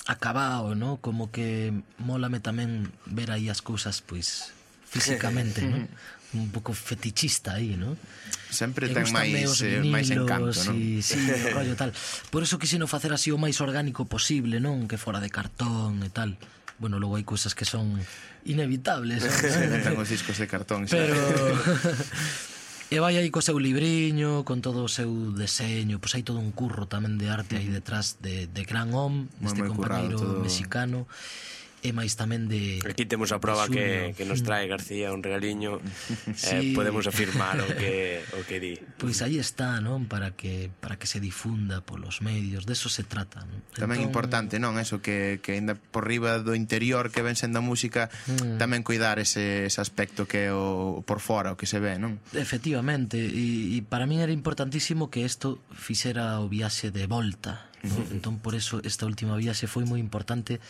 acabado, non? Como que mólame tamén ver aí as cousas pois físicamente, non? [laughs] un pouco fetichista aí, non? Sempre e ten máis eh, máis encanto, non? Si, si, rollo tal. Por eso quixeno facer así o máis orgánico posible, non? Que fora de cartón e tal bueno, logo hai cousas que son inevitables. [laughs] Están os discos de cartón. Xa. Pero... [laughs] e vai aí co seu libriño, con todo o seu deseño, pois hai todo un curro tamén de arte aí detrás de, de Gran Hom, deste compañeiro mexicano. Todo e máis tamén de... Aquí temos a prova que, que nos trae García un regaliño [laughs] eh, sí. eh, podemos afirmar o que, o que di Pois pues aí está, non? Para que, para que se difunda polos medios de eso se trata non? Tamén entón... importante, non? Eso que, que ainda por riba do interior que ven sendo a música mm. tamén cuidar ese, ese aspecto que é o por fora, o que se ve, non? Efectivamente, e, e para min era importantísimo que isto fixera o viaxe de volta ¿no? entón por eso esta última viaxe foi moi importante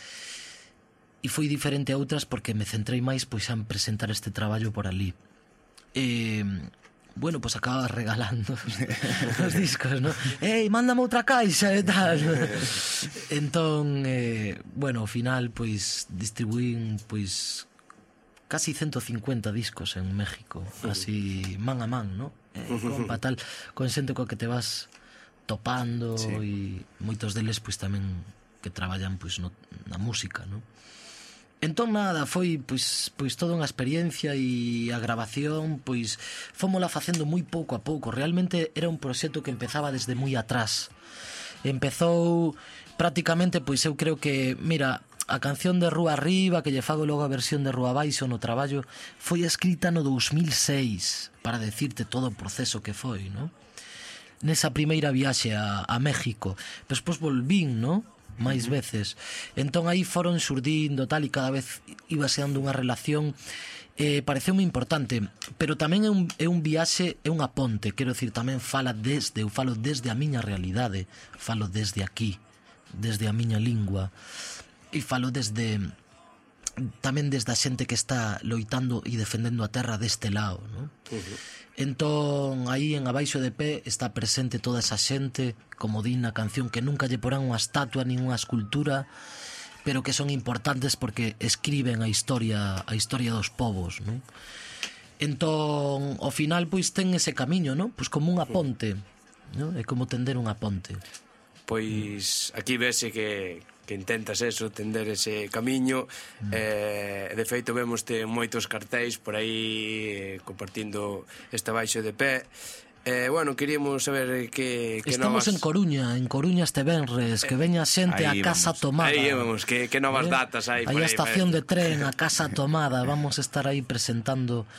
e foi diferente a outras porque me centrei máis pois en presentar este traballo por ali. E, bueno, pois acababa [laughs] regalando os discos, non? Ei, mándame outra caixa e tal. [laughs] entón, eh, bueno, ao final, pois, distribuín, pois, casi 150 discos en México, así, man a man, ¿no? Eh, compa tal, con xente coa que te vas topando sí. e moitos deles, pois, tamén que traballan pois no, na música, ¿no? Entón nada, foi pois, pois toda unha experiencia e a grabación pois fómola facendo moi pouco a pouco. Realmente era un proxecto que empezaba desde moi atrás. Empezou prácticamente pois eu creo que, mira, a canción de Rúa Arriba, que lle fago logo a versión de Rúa Baixo no traballo, foi escrita no 2006, para decirte todo o proceso que foi, non? Nesa primeira viaxe a, a México. Despois volvín, non? máis veces. Entón aí foron surdindo tal e cada vez iba seando unha relación eh, pareceu moi importante, pero tamén é un, é un viaxe, é unha ponte, quero dicir, tamén fala desde, eu falo desde a miña realidade, falo desde aquí, desde a miña lingua, e falo desde tamén desde a xente que está loitando e defendendo a terra deste lado, non? Uh -huh. Entón, aí en abaixo de pé está presente toda esa xente, como di na canción, que nunca lle porán unha estatua nin unha escultura, pero que son importantes porque escriben a historia a historia dos povos, non? Entón, ao final, pois ten ese camiño, non? Pois como unha ponte, non? É como tender unha ponte. Pois aquí vese que, que intentas eso, tender ese camiño. Mm. Eh, de feito, vemos te moitos cartéis por aí eh, compartindo esta baixo de pé. Eh, bueno, queríamos saber que, que Estamos novas... en Coruña, en Coruña este venres Que eh, veña xente aí a casa vamos, tomada Aí vamos, que, que novas ¿Eh? datas hai Aí a estación de tren, a [laughs] casa tomada Vamos a estar aí presentando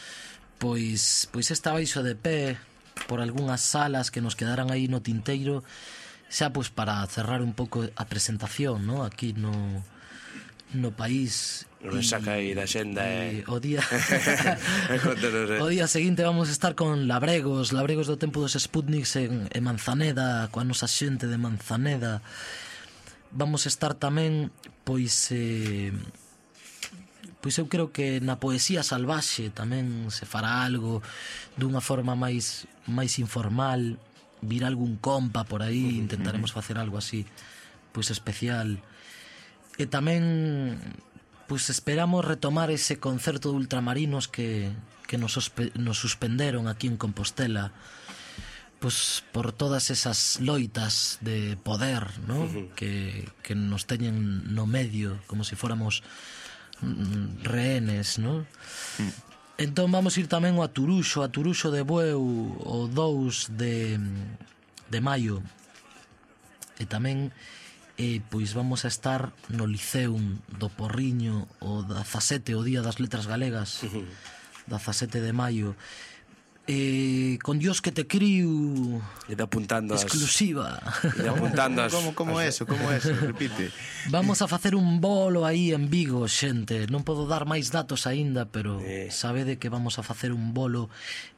Pois, pois esta baixo de pé Por algunhas salas que nos quedaran aí no tinteiro xa pois para cerrar un pouco a presentación, no, aquí no no país Non saca aí da xenda e... Eh. O día [laughs] eh. O día seguinte vamos a estar con Labregos Labregos do tempo dos Sputniks en, en Manzaneda Coa nosa xente de Manzaneda. Vamos a estar tamén Pois eh, Pois eu creo que na poesía salvaxe Tamén se fará algo Dunha forma máis máis informal vir algún compa por aí, intentaremos facer algo así pois especial. E tamén pois esperamos retomar ese concerto de ultramarinos que, que nos, nos suspenderon aquí en Compostela pois por todas esas loitas de poder ¿no? Que, que nos teñen no medio como se si fóramos mm, rehenes ¿no? Mm. Entón vamos ir tamén a Turuxo, a Turuxo de Bueu o 2 de, de maio. E tamén e pois vamos a estar no Liceum do Porriño o 17, o Día das Letras Galegas, 17 de maio eh, con Dios que te criu e de apuntando as, exclusiva. e de apuntando as, como, como as... eso, como eso, repite. Vamos a facer un bolo aí en Vigo xente, non podo dar máis datos aínda pero eh. sabede que vamos a facer un bolo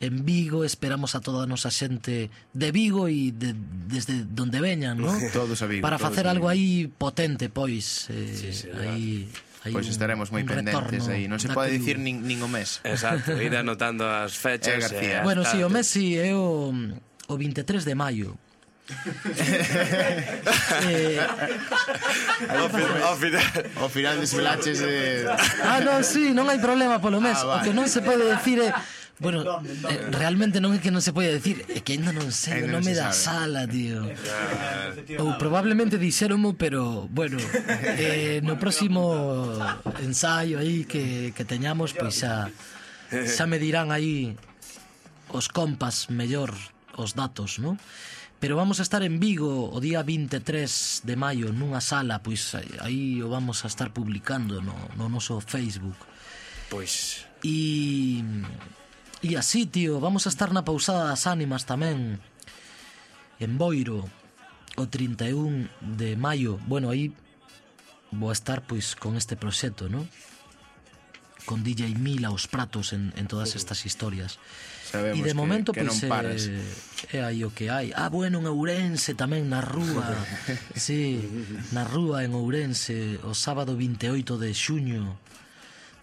en Vigo. Esperamos a toda a nosa xente de Vigo e de, desde donde veñan ¿no? todos a Vigo, para facer algo aí potente pois eh, sí, sí, aí claro Aí pois un, estaremos moi pendentes aí. Non se pode dicir nin, nin o mes. Exacto, ir anotando as [laughs] eh, fechas. Eh, García, eh, bueno, si, sí, o mes si sí, é o, o 23 de maio eh, ao, final, ao, final, ao final desvelaches eh... Ah, non, sí, non hai problema polo mes ah. O que non se pode decir é eh, Bueno, eh, realmente non é que non se pode decir É que ainda non sei o nome da sala, tío. Ou probablemente dixéromo Pero, bueno [laughs] eh, No próximo ensaio aí que, que teñamos Pois xa, xa me dirán aí Os compas mellor Os datos, non? Pero vamos a estar en Vigo o día 23 de maio nunha sala, pois eh, aí o vamos a estar publicando no, no noso Facebook. Pois... E... E así, tío, vamos a estar na Pousada das Ánimas tamén en Boiro o 31 de maio. Bueno, aí vou estar pois con este proxecto, non? Con DJ Mila os pratos en, en todas estas historias. Sabemos e de momento, que, pois, non pares. Eh, é aí o que hai. Ah, bueno, en Ourense tamén na rúa. [laughs] sí, na rúa en Ourense, o sábado 28 de xuño.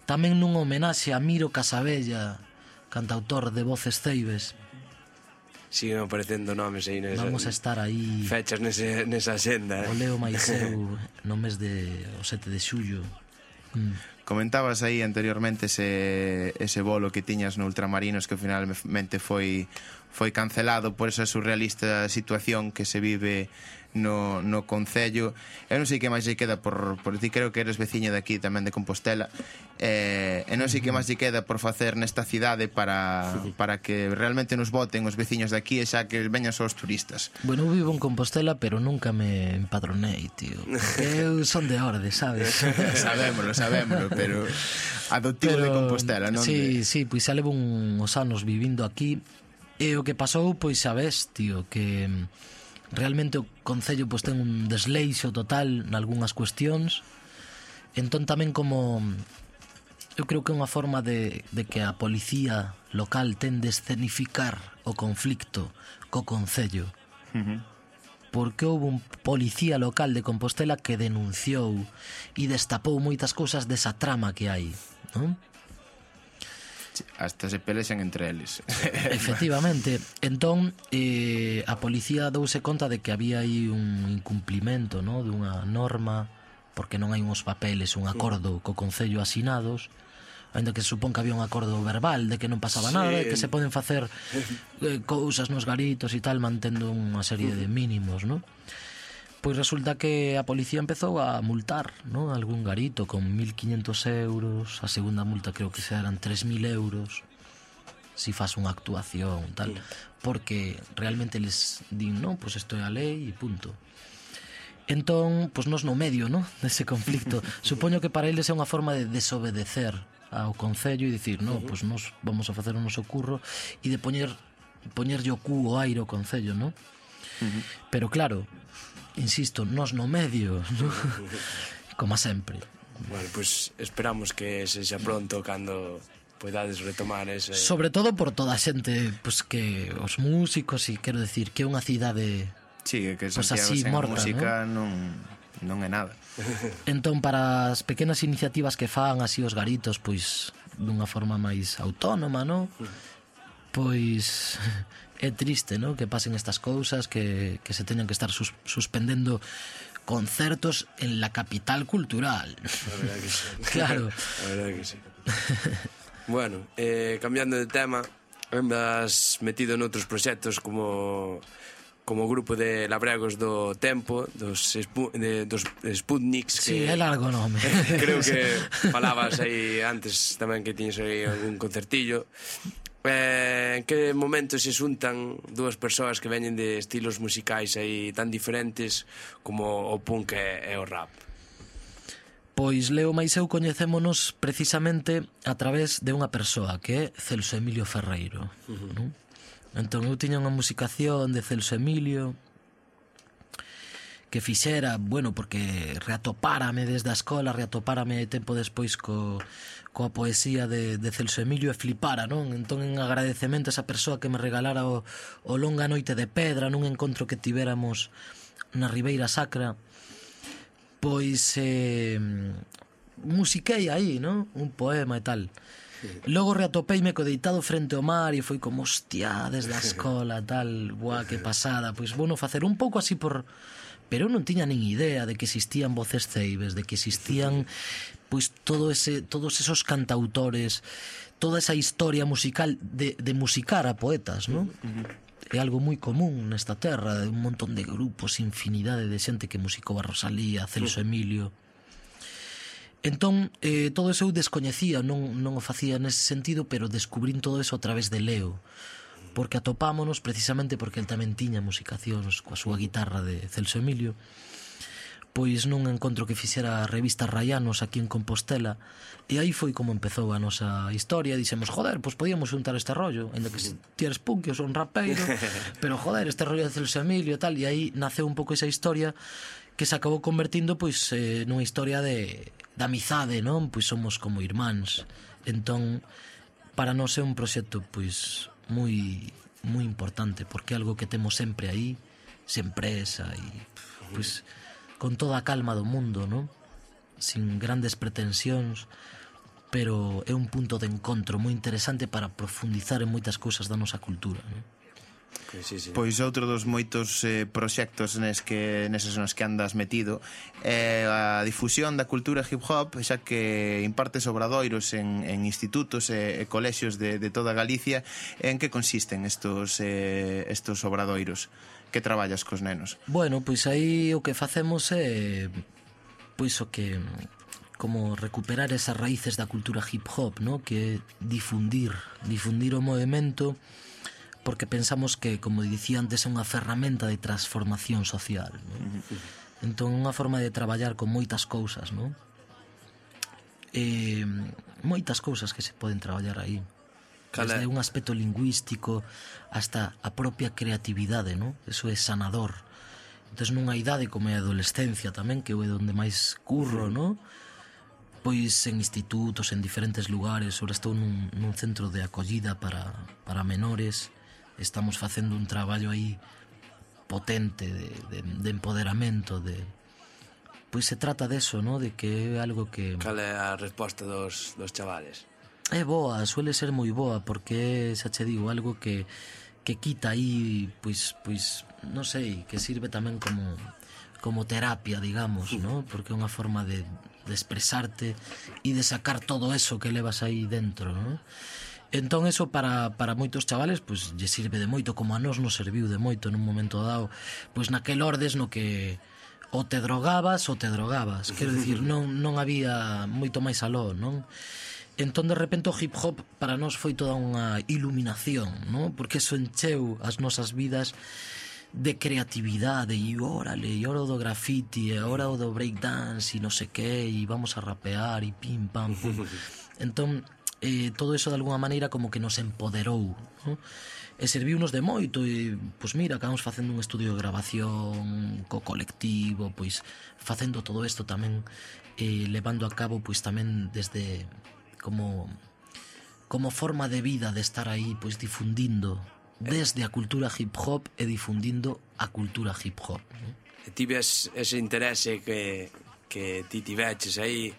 Tamén nun homenaxe a Miro Casabella, cantautor de Voces Ceibes. Siguen aparecendo nomes aí nesa... Vamos a estar aí... Fechas nese, nesa xenda. Eh? O Leo Maiseu [laughs] no mes de... o 7 de xullo. Mm. Comentabas aí anteriormente ese, ese bolo que tiñas no Ultramarinos que finalmente foi foi cancelado por esa surrealista situación que se vive no, no Concello. Eu non sei que máis lle queda por, por ti, creo que eres veciño de aquí tamén de Compostela. Eh, e non sei que máis lle queda por facer nesta cidade para, sí. para que realmente nos voten os veciños de aquí e xa que veñan só os turistas. Bueno, eu vivo en Compostela, pero nunca me empadronei, tío. [laughs] Eu son de orde, sabes? [laughs] sabémolo, sabémolo, pero adoptivo pero, de Compostela, non? Sí, de... sí, pois xa levo uns anos vivindo aquí e o que pasou, pois sabes, tío, que realmente o Concello pois, ten un desleixo total nalgúnas cuestións entón tamén como eu creo que é unha forma de, de que a policía local ten de escenificar o conflicto co Concello uh -huh. porque houve un policía local de Compostela que denunciou e destapou moitas cousas desa trama que hai non? hasta se pelexan entre eles. [laughs] Efectivamente. Entón, eh, a policía douse conta de que había aí un incumplimento no? dunha norma, porque non hai uns papeles, un acordo co Concello asinados, ainda que se supón que había un acordo verbal de que non pasaba sí. nada, de que se poden facer [laughs] eh, cousas nos garitos e tal, mantendo unha serie de mínimos, non? Pois resulta que a policía empezou a multar, non? Algún garito con 1.500 euros, a segunda multa creo que se eran 3.000 euros, si faz unha actuación, tal. Porque realmente les din, non, pois isto é a lei e punto. Entón, pois nos no medio, non? [laughs] Dese conflicto. [laughs] Supoño que para eles é unha forma de desobedecer ao Concello e dicir, non, pois nos vamos a facer o noso curro e de poñer poñerlle o cu o aire ao Concello, non? Pero claro, insisto, nos no medio, [laughs] ¿no? como sempre. Bueno, pois pues esperamos que se xa pronto cando podades retomar ese... Sobre todo por toda a xente, pois pues, que os músicos e quero decir que é unha cidade Sí, que Santiago pues así, sen morta, música ¿no? non, non é nada. [laughs] Entón, para as pequenas iniciativas que fan así os garitos, pois dunha forma máis autónoma, non? Pois [laughs] é triste ¿no? que pasen estas cousas, que, que se teñan que estar sus, suspendendo concertos en la capital cultural. A que sí. [laughs] claro. A verdad que sí. bueno, eh, cambiando de tema, andas metido noutros proxectos como como grupo de labregos do tempo, dos, Spu de, dos Sputniks si, Sí, é largo nome [laughs] Creo que [laughs] falabas aí antes tamén que tiñes aí algún concertillo eh, que momento se xuntan dúas persoas que veñen de estilos musicais aí tan diferentes como o punk e, e o rap? Pois Leo máis eu coñecémonos precisamente a través de unha persoa que é Celso Emilio Ferreiro. Uh -huh. non? Entón eu tiña unha musicación de Celso Emilio que fixera, bueno, porque reatopárame desde a escola, reatopárame tempo despois co, coa poesía de, de Celso Emilio e flipara, non? Entón en agradecemento a esa persoa que me regalara o, o longa noite de pedra nun encontro que tivéramos na Ribeira Sacra pois eh, musiquei aí, non? Un poema e tal. Logo reatopeime co deitado frente ao mar e foi como, hostia, desde a escola, tal, buá, que pasada. Pois bueno, facer un pouco así por... Pero non tiña nin idea de que existían voces ceibes, de que existían pois todo ese todos esos cantautores, toda esa historia musical de, de musicar a poetas, non? Uh -huh é algo moi común nesta terra, de un montón de grupos, infinidade de xente que musicou a Rosalía, a Celso Emilio. Entón, eh, todo eso eu descoñecía, non, non o facía nese sentido, pero descubrín todo eso a través de Leo, porque atopámonos precisamente porque el tamén tiña musicacións coa súa guitarra de Celso Emilio. Uh pois nun encontro que fixera a revista Rayanos aquí en Compostela e aí foi como empezou a nosa historia dixemos, joder, pois podíamos juntar este rollo ainda que ti eres punk, eu son rapeiro [laughs] pero joder, este rollo de Celso Emilio e tal e aí naceu un pouco esa historia que se acabou convertindo pois eh, nunha historia de, de amizade non? Pois somos como irmáns. Entón para nós é un proxecto pois moi moi importante porque é algo que temos sempre aí sempre esa e pois con toda a calma do mundo, non? Sin grandes pretensións, pero é un punto de encontro moi interesante para profundizar en moitas cousas da nosa cultura, non? Sí, sí. Pois outro dos moitos eh, proxectos nes que neses nos que andas metido é eh, a difusión da cultura hip hop, xa que impartes obradoiros en, en institutos e, e colexios de, de toda Galicia, en que consisten estos eh, estos obradoiros? que traballas cos nenos? Bueno, pois aí o que facemos é pois o que como recuperar esas raíces da cultura hip hop, ¿no? que é difundir, difundir o movimento porque pensamos que, como dicía antes, é unha ferramenta de transformación social. ¿no? Entón, unha forma de traballar con moitas cousas, ¿no? Eh, moitas cousas que se poden traballar aí. Cala... desde un aspecto lingüístico hasta a propia creatividade, ¿no? Eso é sanador. Entón nunha idade como é a adolescencia tamén, que é onde máis curro, ¿no? Pois en institutos, en diferentes lugares, ora estou nun, nun centro de acollida para, para menores, estamos facendo un traballo aí potente de, de, de empoderamento, de, pois se trata deso, no? de que é algo que... Cal é a resposta dos, dos chavales? É boa, suele ser moi boa porque xa che digo algo que que quita aí pois pois non sei, que sirve tamén como como terapia, digamos, ¿no? Porque é unha forma de, de expresarte e de sacar todo eso que levas aí dentro, ¿no? Entón eso para, para moitos chavales pois lle sirve de moito, como a nós nos serviu de moito nun momento dado, pois naquel ordes no que o te drogabas ou te drogabas, quero dicir, [laughs] non, non había moito máis aló, non? Entón, de repente, o hip hop para nós foi toda unha iluminación, non? Porque eso encheu as nosas vidas de creatividade e órale, e ora do graffiti, e ora do breakdance e non sei que, e vamos a rapear e pim pam pum. [laughs] entón, eh, todo eso de alguna maneira como que nos empoderou ¿no? e serviunos de moito e pois mira, acabamos facendo un estudio de grabación co colectivo pois facendo todo isto tamén eh, levando a cabo pois tamén desde como como forma de vida de estar aí pois difundindo desde a cultura hip hop e difundindo a cultura hip hop. Tives ese interese que, que ti tiveches aí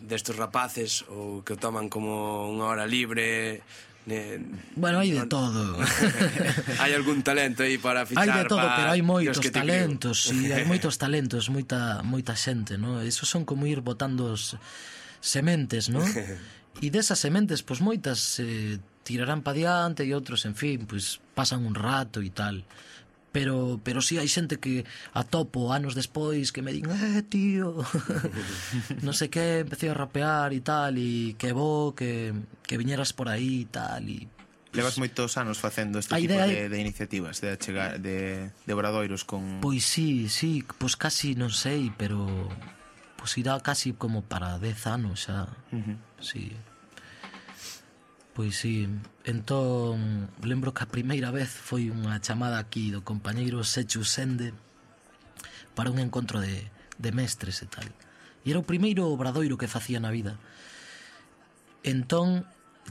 destes rapaces ou que o toman como unha hora libre ne... Bueno, hai de todo [laughs] Hai algún talento aí para fichar Hai de todo, pero hai moitos que talentos sí, Hai [laughs] moitos talentos, moita, moita xente no? Eso son como ir botando os sementes, non? [laughs] E desas sementes, pois moitas eh, tirarán pa diante e outros, en fin, pois pasan un rato e tal. Pero, pero si sí, hai xente que atopo anos despois que me din eh tío [laughs] non sei que empecé a rapear e tal e que bo que, que viñeras por aí e tal e pues, Levas moitos anos facendo este tipo idea... de, de iniciativas de chegar de, de obradoiros con Pois sí, sí, pois casi non sei, pero pues irá casi como para 10 anos xa. Uh -huh. Sí. Pois sí, entón lembro que a primeira vez foi unha chamada aquí do compañeiro Sechu Sende para un encontro de, de mestres e tal. E era o primeiro obradoiro que facía na vida. Entón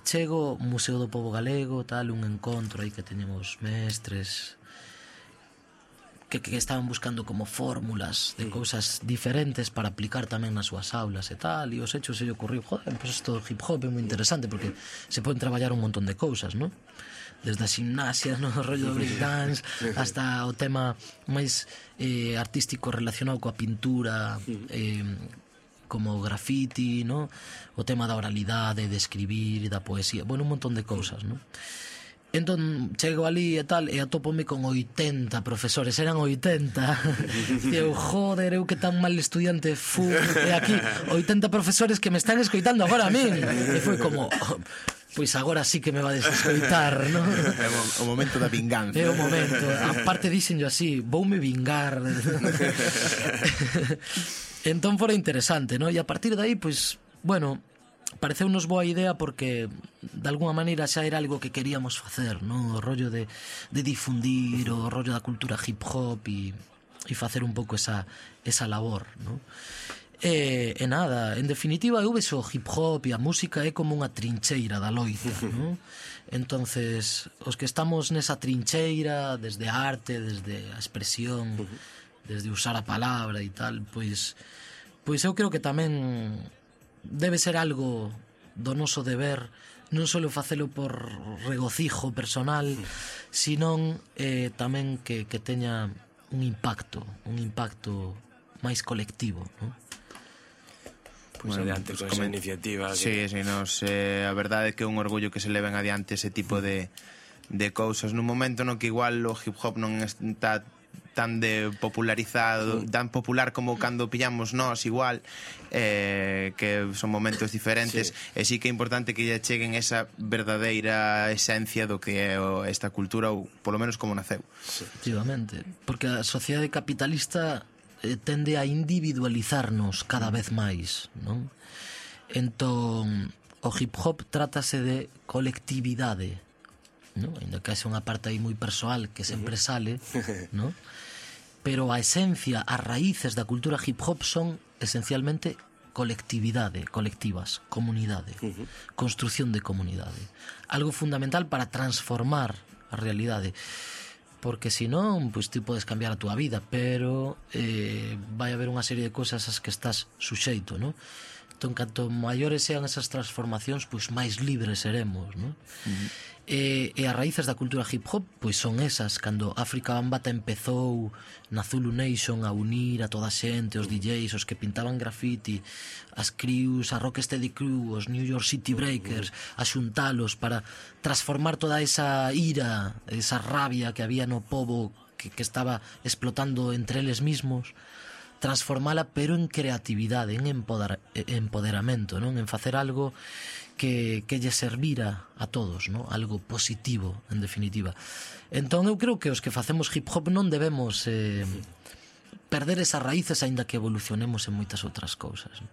chego Museo do Pobo Galego, tal, un encontro aí que teñemos mestres, que, que estaban buscando como fórmulas de sí. cousas diferentes para aplicar tamén nas súas aulas e tal, e os hechos se lle ocurriu, joder, pues isto do hip hop é moi interesante porque se poden traballar un montón de cousas, non? Desde a gimnasia, [laughs] no rollo do breakdance, hasta o tema máis eh, artístico relacionado coa pintura, eh, como graffiti, no? o tema da oralidade, de escribir, da poesía, bueno, un montón de cousas, non? Entón, chego ali e tal, e atopome con 80 profesores, eran 80. E [laughs] eu, joder, eu que tan mal estudiante fu, e aquí 80 profesores que me están escoitando agora a min. E foi como, oh, pois agora sí que me va a desescoitar, non? É o momento da vinganza. É o momento. A parte dixenlo así, voume vingar. [laughs] entón fora interesante, non? E a partir de aí, pois, bueno, pareceunos boa idea porque de alguna maneira xa era algo que queríamos facer, no O rollo de, de difundir o rollo da cultura hip hop e, e facer un pouco esa, esa labor, no? E, e nada, en definitiva eu vexo o hip hop e a música é como unha trincheira da loita, [laughs] no? Entonces, os que estamos nesa trincheira, desde a arte, desde a expresión, desde usar a palabra e tal, pois pois eu creo que tamén debe ser algo do noso deber non só facelo por regocijo personal, sino eh, tamén que, que teña un impacto, un impacto máis colectivo, non? Pois bueno, adiante, pois pues, iniciativa que... Sí, sí, nos, eh, a verdade é que é un orgullo que se leven adiante ese tipo de, de cousas nun momento no que igual o hip hop non está tan de popularizado, tan popular como cando pillamos nós igual, eh, que son momentos diferentes, sí. e sí que é importante que lle cheguen esa verdadeira esencia do que é esta cultura ou polo menos como naceu. Sí. Efectivamente, porque a sociedade capitalista eh, tende a individualizarnos cada vez máis, non? Entón, o hip hop trátase de colectividade, no? ainda que haxe unha parte aí moi persoal que sempre sale, [laughs] no? pero a esencia, as raíces da cultura hip hop son esencialmente colectividade, colectivas, comunidade, uh -huh. construción de comunidade. Algo fundamental para transformar a realidade. Porque se non, pois ti podes cambiar a túa vida, pero eh, vai haber unha serie de cousas as que estás suxeito, non? Tanto canto maiores sean esas transformacións, pois máis libres seremos, non? Uh eh, -huh. E, e as raíces da cultura hip hop pois son esas, cando África Bambata empezou na Zulu Nation a unir a toda a xente, os DJs, os que pintaban graffiti, as crews, a Rocksteady Crew, os New York City Breakers, a xuntalos para transformar toda esa ira, esa rabia que había no pobo que, que estaba explotando entre eles mismos transformala pero en creatividade, en empoder, eh, empoderamento, non? En facer algo que, que lle servira a todos, non? Algo positivo, en definitiva. Entón eu creo que os que facemos hip hop non debemos eh, perder esas raíces aínda que evolucionemos en moitas outras cousas. Non?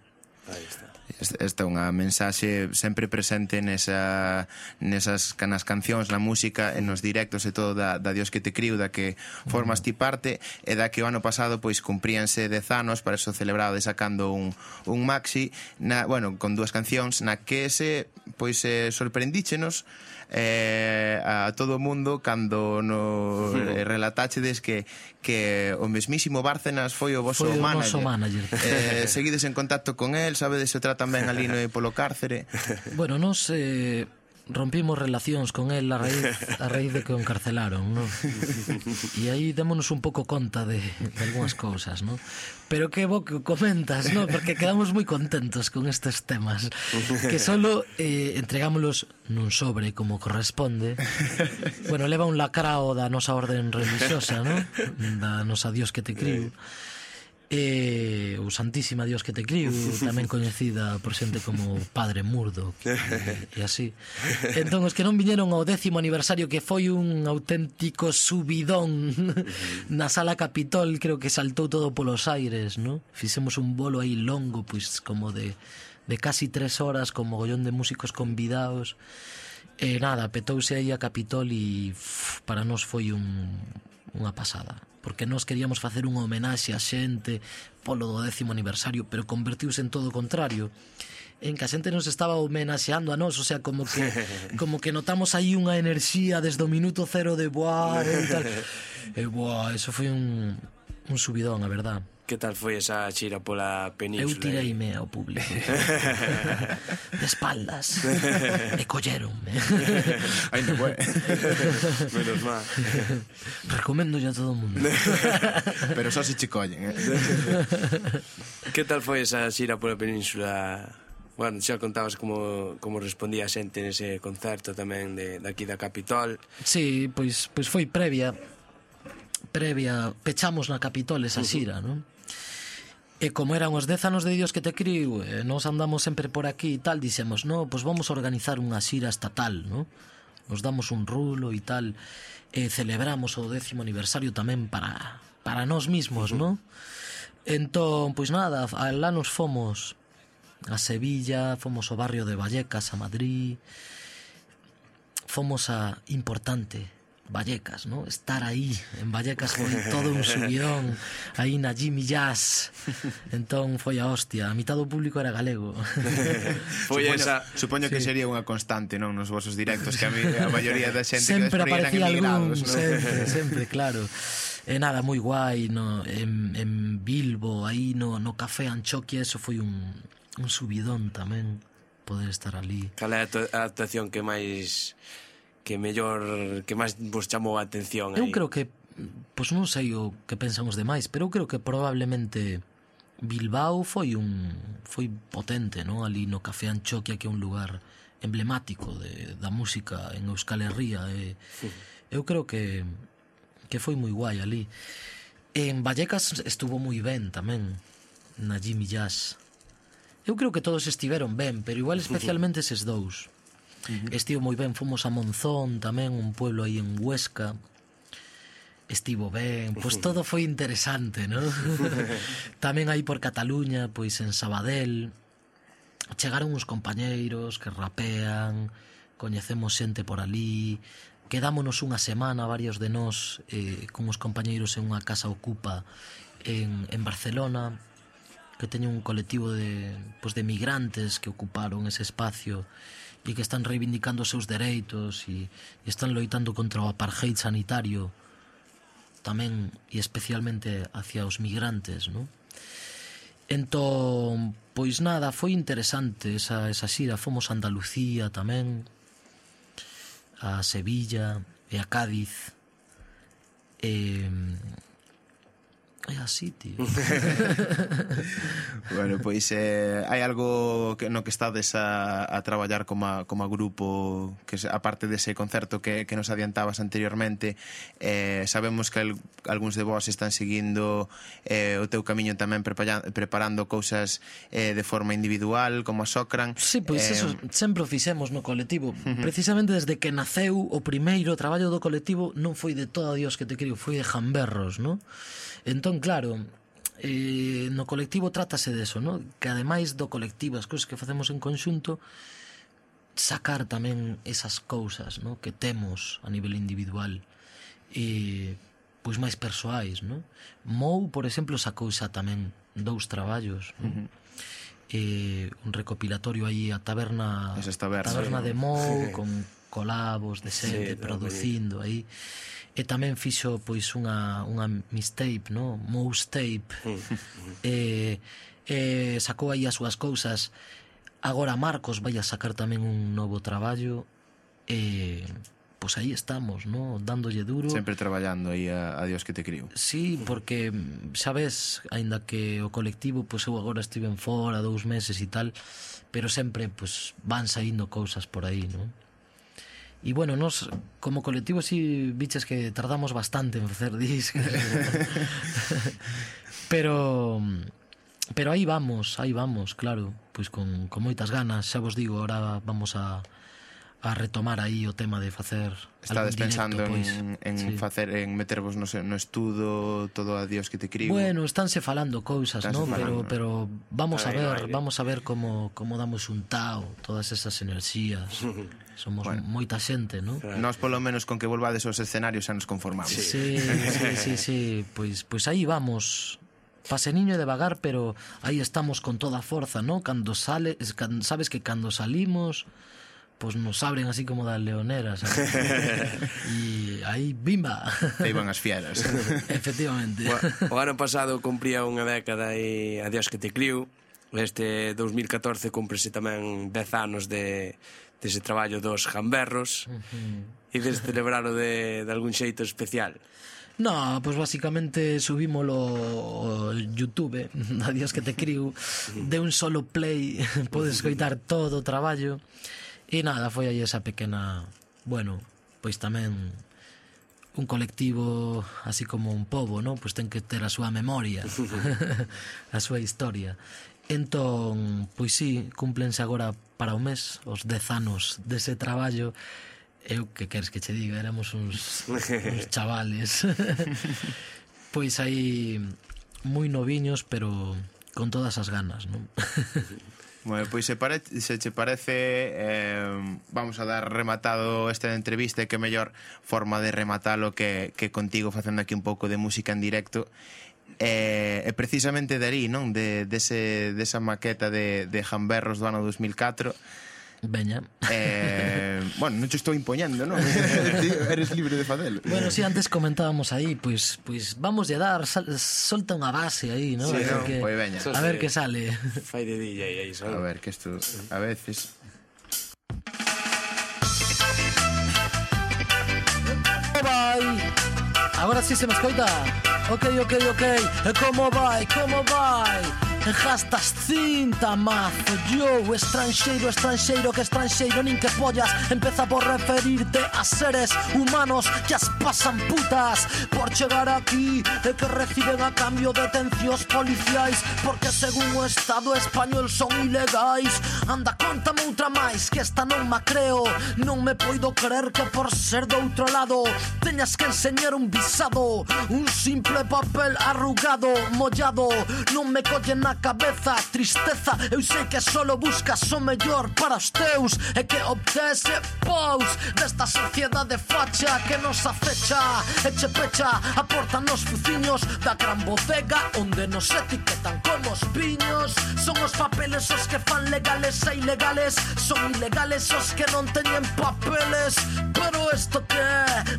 Aí está esta é unha mensaxe sempre presente nesa, nesas nas cancións, na música, en nos directos e todo da, da Dios que te criu, da que formas ti parte e da que o ano pasado pois cumpríanse 10 anos, para eso celebrado sacando un, un maxi, na, bueno, con dúas cancións na que se pois eh, sorprendíchenos eh, a todo o mundo cando no [laughs] eh, relatachedes que que o mesmísimo Bárcenas foi o vosso foi o manager. Vosso manager. Eh, [laughs] seguides en contacto con el, sabedes se tratan ben ali no [laughs] polo cárcere. Bueno, nos eh, rompimos relacións con el a raíz, a raíz de que o encarcelaron, ¿no? E aí démonos un pouco conta de, de algunhas cousas, ¿no? Pero que bo que comentas, ¿no? Porque quedamos moi contentos con estes temas. Que solo eh, entregámoslos nun sobre como corresponde. Bueno, leva un lacrao da nosa orden religiosa, ¿no? Da nosa Dios que te criu. E o Santísima Dios que te criu [laughs] Tamén coñecida por xente como Padre Murdo [laughs] E, e así. Entón, os que non viñeron ao décimo aniversario Que foi un auténtico subidón [laughs] Na sala Capitol Creo que saltou todo polos aires no? Fixemos un bolo aí longo Pois como de, de casi tres horas Con mogollón de músicos convidados. E nada, petouse aí a Capitol E para nós foi un, unha pasada porque nós queríamos facer unha homenaxe a xente polo do décimo aniversario, pero convertiuse en todo o contrario en que a xente nos estaba homenaxeando a nós, o sea, como que [laughs] como que notamos aí unha enerxía desde o minuto cero de boa e tal. [laughs] E boa, eso foi un, un subidón, a verdad. Que tal foi esa xira pola península? Eu tireime ao público. [laughs] de espaldas. Me colleronme. Eh. [laughs] Ainda foi. [laughs] Menos mal. Recomendo a todo o mundo. Pero só se che collen. Eh? que tal foi esa xira pola península? Bueno, xa contabas como, como respondía a xente nese concerto tamén de, daqui da Capitol. Sí, pois, pois foi previa previa pechamos na Capitol esa xira, uh -huh. non? E como eran os 10 anos de Dios que te criu, e nos andamos sempre por aquí e tal, dixemos, no, pois vamos a organizar unha xira estatal, no? Nos damos un rulo e tal, e celebramos o décimo aniversario tamén para, para nós mismos, uh -huh. no? Entón, pois nada, alá nos fomos a Sevilla, fomos ao barrio de Vallecas, a Madrid, fomos a importante Vallecas, ¿no? Estar aí en Vallecas foi todo un subidón [laughs] aí na Jimmy Jazz. Entón foi a hostia, a mitad do público era galego. [laughs] foi supoño, esa, supoño sí. que sería unha constante, non, nos vosos directos que a, mí, a maioría da xente sempre que aparecía algún, ¿no? sempre, sempre, claro. E nada, moi guai no, en, en Bilbo, aí no, no Café Anchoquia, eso foi un, un subidón tamén poder estar ali. Cal é a actuación que máis que mellor que máis vos chamou a atención aí? Eu creo que pois non sei o que pensan os demais, pero eu creo que probablemente Bilbao foi un foi potente, non? Ali no Café Anchoquia que é un lugar emblemático de, da música en Euskal Herria e eu creo que que foi moi guai ali. En Vallecas estuvo moi ben tamén na Jimmy Jazz. Eu creo que todos estiveron ben, pero igual especialmente eses dous. -huh. Estivo moi ben, fomos a Monzón, tamén un pueblo aí en Huesca. Estivo ben, pois todo foi interesante, non? [laughs] tamén aí por Cataluña, pois en Sabadell, chegaron uns compañeiros que rapean, coñecemos xente por ali, quedámonos unha semana varios de nós eh, con os compañeiros en unha casa ocupa en, en Barcelona que teñen un colectivo de, pues, de migrantes que ocuparon ese espacio e que están reivindicando os seus dereitos e, e están loitando contra o apartheid sanitario tamén e especialmente hacia os migrantes, non? Entón, pois nada, foi interesante esa, esa xira. Fomos a Andalucía tamén, a Sevilla e a Cádiz. E, É así, tío. [laughs] bueno, pois eh, hai algo que, no que estades a, a traballar como, a, como a grupo que aparte dese concerto que, que nos adiantabas anteriormente eh, sabemos que el, algúns de vós están seguindo eh, o teu camiño tamén preparando cousas eh, de forma individual como a Socran Sí, pois eh, eso sempre o fixemos no colectivo uh -huh. precisamente desde que naceu o primeiro traballo do colectivo non foi de todo Dios que te crio foi de jamberros, non? Entón Claro, eh, no colectivo trátase deso, no? que ademais do colectivo, as cousas que facemos en conxunto, sacar tamén esas cousas no? que temos a nivel individual e pois máis persoais, no? Mou, por exemplo, sacou xa tamén dous traballos, no? uh -huh. eh, un recopilatorio aí a taberna, Esas tabernas, taberna de Mou sí. [laughs] con colabos de xente sí, producindo aí e tamén fixo pois unha unha mistape, no, mouse tape. Mm. [laughs] e, e sacou aí as súas cousas. Agora Marcos vai a sacar tamén un novo traballo e pois aí estamos, no, dándolle duro. Sempre traballando aí a, a Dios que te crío Sí, porque sabes, aínda que o colectivo, pois eu agora estiven fora dous meses e tal, pero sempre pois van saindo cousas por aí, non? E bueno, nos como colectivo si biches que tardamos bastante en facer discos. [laughs] pero pero aí vamos, aí vamos, claro, pois con, con moitas ganas, xa vos digo, ahora vamos a a retomar aí o tema de facer Estades pensando directo, pois. en sí. facer en metervos no, no estudo todo a Dios que te crio Bueno, estánse falando cousas, estánse ¿no? Falando. pero pero vamos a, a ver, aire. vamos a ver como como damos un tao todas esas enerxías [laughs] somos bueno. moita xente, ¿no? Nós polo menos con que volvades aos escenarios xa nos conformamos. Sí, sí, sí, sí, sí, pois pois aí vamos paseniño e devagar, pero aí estamos con toda a forza, ¿no? Cando sale, can, sabes que cando salimos pues nos abren así como das leoneras. e [laughs] aí, bimba! aí iban as fieras. [laughs] Efectivamente. O, o ano pasado cumpría unha década e adiós que te criu. Este 2014 cúmprese tamén 10 anos de, dese de traballo dos jamberros. E des celebrarlo de, de algún xeito especial. No, pois pues básicamente subímolo Youtube Adiós que te criu De un solo play [laughs] Podes escoitar todo o traballo E nada, foi aí esa pequena, bueno, pois tamén un colectivo así como un pobo, non? Pois ten que ter a súa memoria, [laughs] [laughs] a súa historia. Entón, pois sí, cúmplense agora para o mes os dez anos dese traballo eu que queres que che diga, éramos uns, [laughs] uns chavales. pois aí moi noviños, pero con todas as ganas, non? Bueno, pois se, pare, se che parece eh, vamos a dar rematado esta entrevista que mellor forma de rematalo que, que contigo facendo aquí un pouco de música en directo e, eh, e precisamente de ali, non? De, dese, desa maqueta de, de Jamberros do ano 2004 Veña. Eh, [laughs] bueno, non te estou impoñendo, non? [laughs] Eres libre de facelo. Bueno, si sí, antes comentábamos aí, pois pues, pues vamos a dar, sal, solta unha base aí, non? Sí, a ver, no, que, pues, veña. A ver que sale. Fai de DJ aí. A ver, que isto a veces... Bye. Agora si sí se me escoita. Ok, ok, ok. E como vai? Como vai? Gastas cinta, mazo Yo, estranxeiro, estranxeiro Que estranxeiro nin que follas Empeza por referirte a seres humanos Que as pasan putas. Por chegar aquí E que reciben a cambio detencións policiais. Porque según o Estado español son ilegais. Anda, contame outra máis Que esta non ma creo. Non me poido creer que por ser do outro lado Teñas que enseñar un visado. Un simple papel arrugado, mollado. Non me collen na cabeza Tristeza, eu sei que solo buscas o mellor para os teus. E que obtese pous desta sociedade facha Que nos acecha. E che pecha a porta nos fuciños Da gran bodega onde nos etiquetan como os viños. Son os papeles os que fan legales e ilegales. Son ilegales os que non teñen papeles. Pero esto que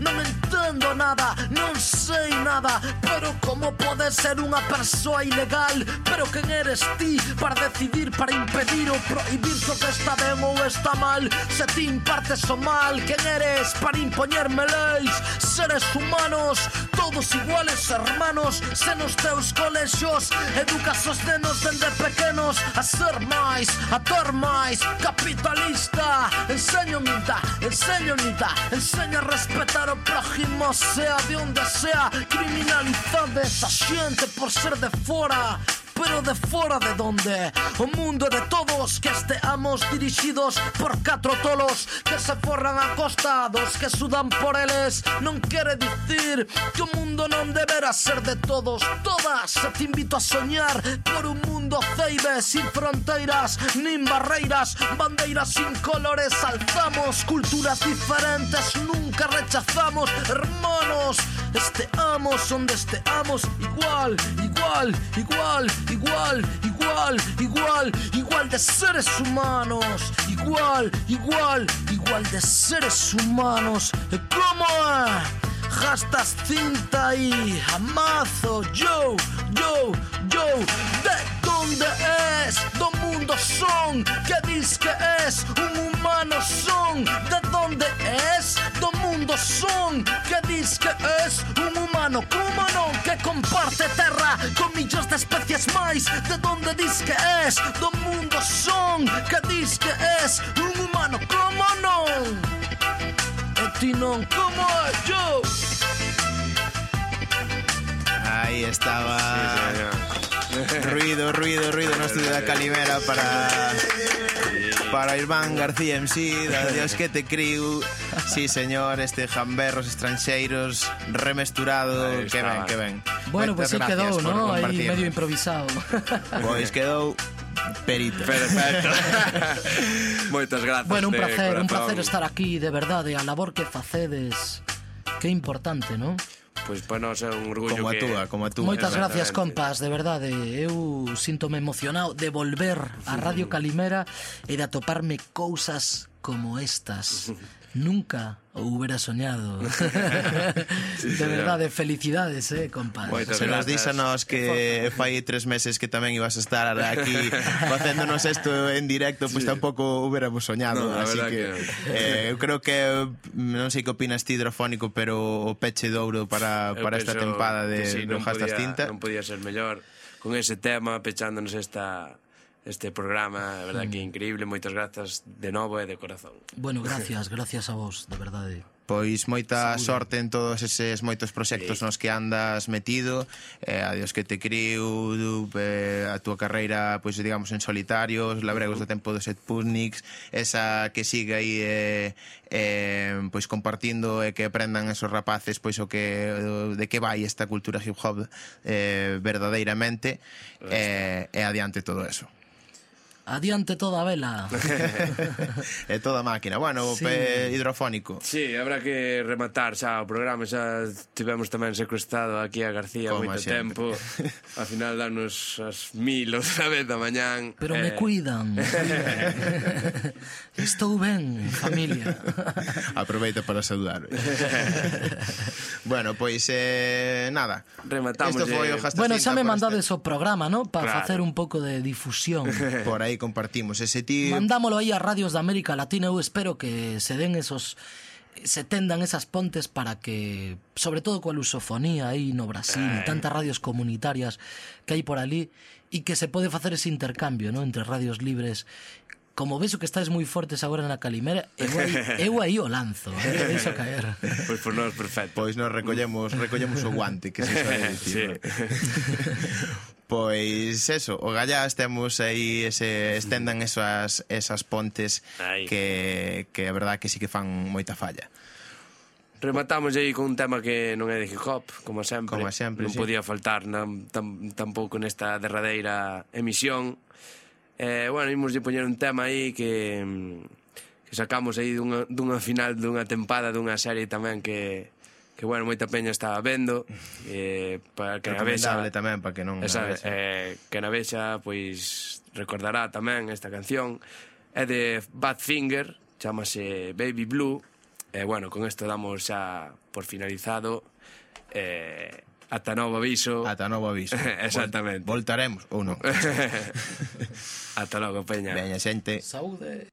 non entendo nada, non sei nada. Pero como pode ser unha persoa ilegal? Pero que quen eres ti para decidir, para impedir ou prohibir So que está ben ou está mal. Se ti impartes o mal, quen eres para impoñerme leis Seres humanos, todos iguales hermanos Se nos teus colexios educas os nenos dende pequenos A ser máis, a ter máis Capitalista, enseño minta, enseño nita Enseña a respetar o prójimo, sea de onde sea. Criminalizade esa xente por ser de fora pero de fora de donde O mundo de todos que esteamos dirixidos por catro tolos Que se forran acostados, que sudan por eles. Non quere dicir que o mundo non debera ser de todos Todas, se te invito a soñar por un mundo ceibe Sin fronteiras, nin barreiras Bandeiras sin colores. Alzamos Culturas diferentes nunca rechazamos Hermanos, esteamos onde esteamos Igual, igual, igual, igual, igual, igual, igual de seres humanos, igual, igual, igual de seres humanos. ¿Cómo é? Gastas cinta y amazo, yo, yo, yo, ¿de dónde es? Do mundo son, que dis que es? Un humano son, ¿de dónde es? Do mundo son, que dis que es? Un humano, como non, que comparte terra con millóns de especies máis De donde dis que es? Do mundo son, que dis que es? Un humano, como non? E ti non, como yo? Aí estaba ruido, ruido, ruido no estudio da Calimera para para Irván García MC, da Dios que te criu. Sí, señor, este jamberros estranxeiros remesturado, que ben, que ben. Bueno, pois pues aí quedou, ¿no? Aí medio improvisado. Pois quedou Perito. Perfecto. [laughs] Moitas grazas. Bueno, un placer, un placer estar aquí, de verdade, a labor que facedes. Que importante, ¿no? Pois para nós é un orgullo como a que... túa, como a túa. Moitas gracias, compas, de verdade. Eu síntome emocionado de volver a Radio Calimera e de atoparme cousas como estas. [laughs] nunca o hubiera soñado. [laughs] sí, [laughs] de señor. verdade, felicidades, eh, compadre. Moitas Se nos dísanos que [laughs] fai tres meses que tamén ibas a estar aquí facéndonos isto en directo, pois pues tampouco huberamos soñado, no, así que, que... eh, eu creo que non sei que opinas ti hidrofónico, pero o peche de ouro para, eu para esta tempada de, sí, de Hojas Tinta. Non podía ser mellor con ese tema, pechándonos esta este programa, a verdade mm. que hmm. increíble, moitas grazas de novo e de corazón. Bueno, [laughs] gracias, gracias a vos, de verdade. Pois moita Seguro. sorte en todos eses moitos proxectos sí. nos que andas metido, eh, adiós que te criu, du, eh, a túa carreira, pois digamos, en solitario, os labregos uh -huh. do tempo dos Etpunics, esa que siga aí eh, eh, pois compartindo e eh, que aprendan esos rapaces pois o que de que vai esta cultura hip hop eh, verdadeiramente eh, e adiante todo eso. Adiante toda a vela. [laughs] e toda máquina. Bueno, sí. pe hidrofónico. Sí, habrá que rematar xa o programa, xa tivemos tamén secuestrado aquí a García Como moito sempre. tempo. Al final danos as mil outra vez da mañán. Pero eh... me cuidan. [laughs] Estou ben, familia. Aproveita para saudar. [laughs] bueno, pois eh, nada. Rematamos. Isto foi o Bueno, xa me mandades o programa, ¿no? Para claro. facer un pouco de difusión. Por aí compartimos. Ese ti... Mandámolo aí a radios de América Latina. Eu espero que se den esos se tendan esas pontes para que, sobre todo coa lusofonía aí no Brasil, eh. tantas radios comunitarias que hai por ali, e que se pode facer ese intercambio ¿no? entre radios libres como ves que estáis moi fortes agora na Calimera, eu aí, [laughs] eu aí o lanzo, eh, deixo caer. [laughs] Pois pues por nós perfecto. Pois nos recollemos, recollemos o guante, que se sabe [laughs] dicir. Sí. Pois eso, o Gallás temos aí ese, estendan esas, esas pontes Ai. que, que a verdad que sí que fan moita falla. Rematamos aí con un tema que non é de hip hop, como sempre. Como sempre, non sí. podía faltar nan, tam, tampouco nesta derradeira emisión. Eh, bueno, imos de poñer un tema aí que, que sacamos aí dunha, dunha final dunha tempada dunha serie tamén que, que bueno, moita peña está vendo eh, para que navexa tamén para que non esa, navexa. eh, que na vexa pois recordará tamén esta canción. É de Badfinger chamase Baby Blue. E eh, bueno, con isto damos xa por finalizado eh, ata novo aviso. Ata novo aviso. [laughs] Exactamente. Voltaremos ou non. [laughs] Ata logo peña. Veña xente. Saúde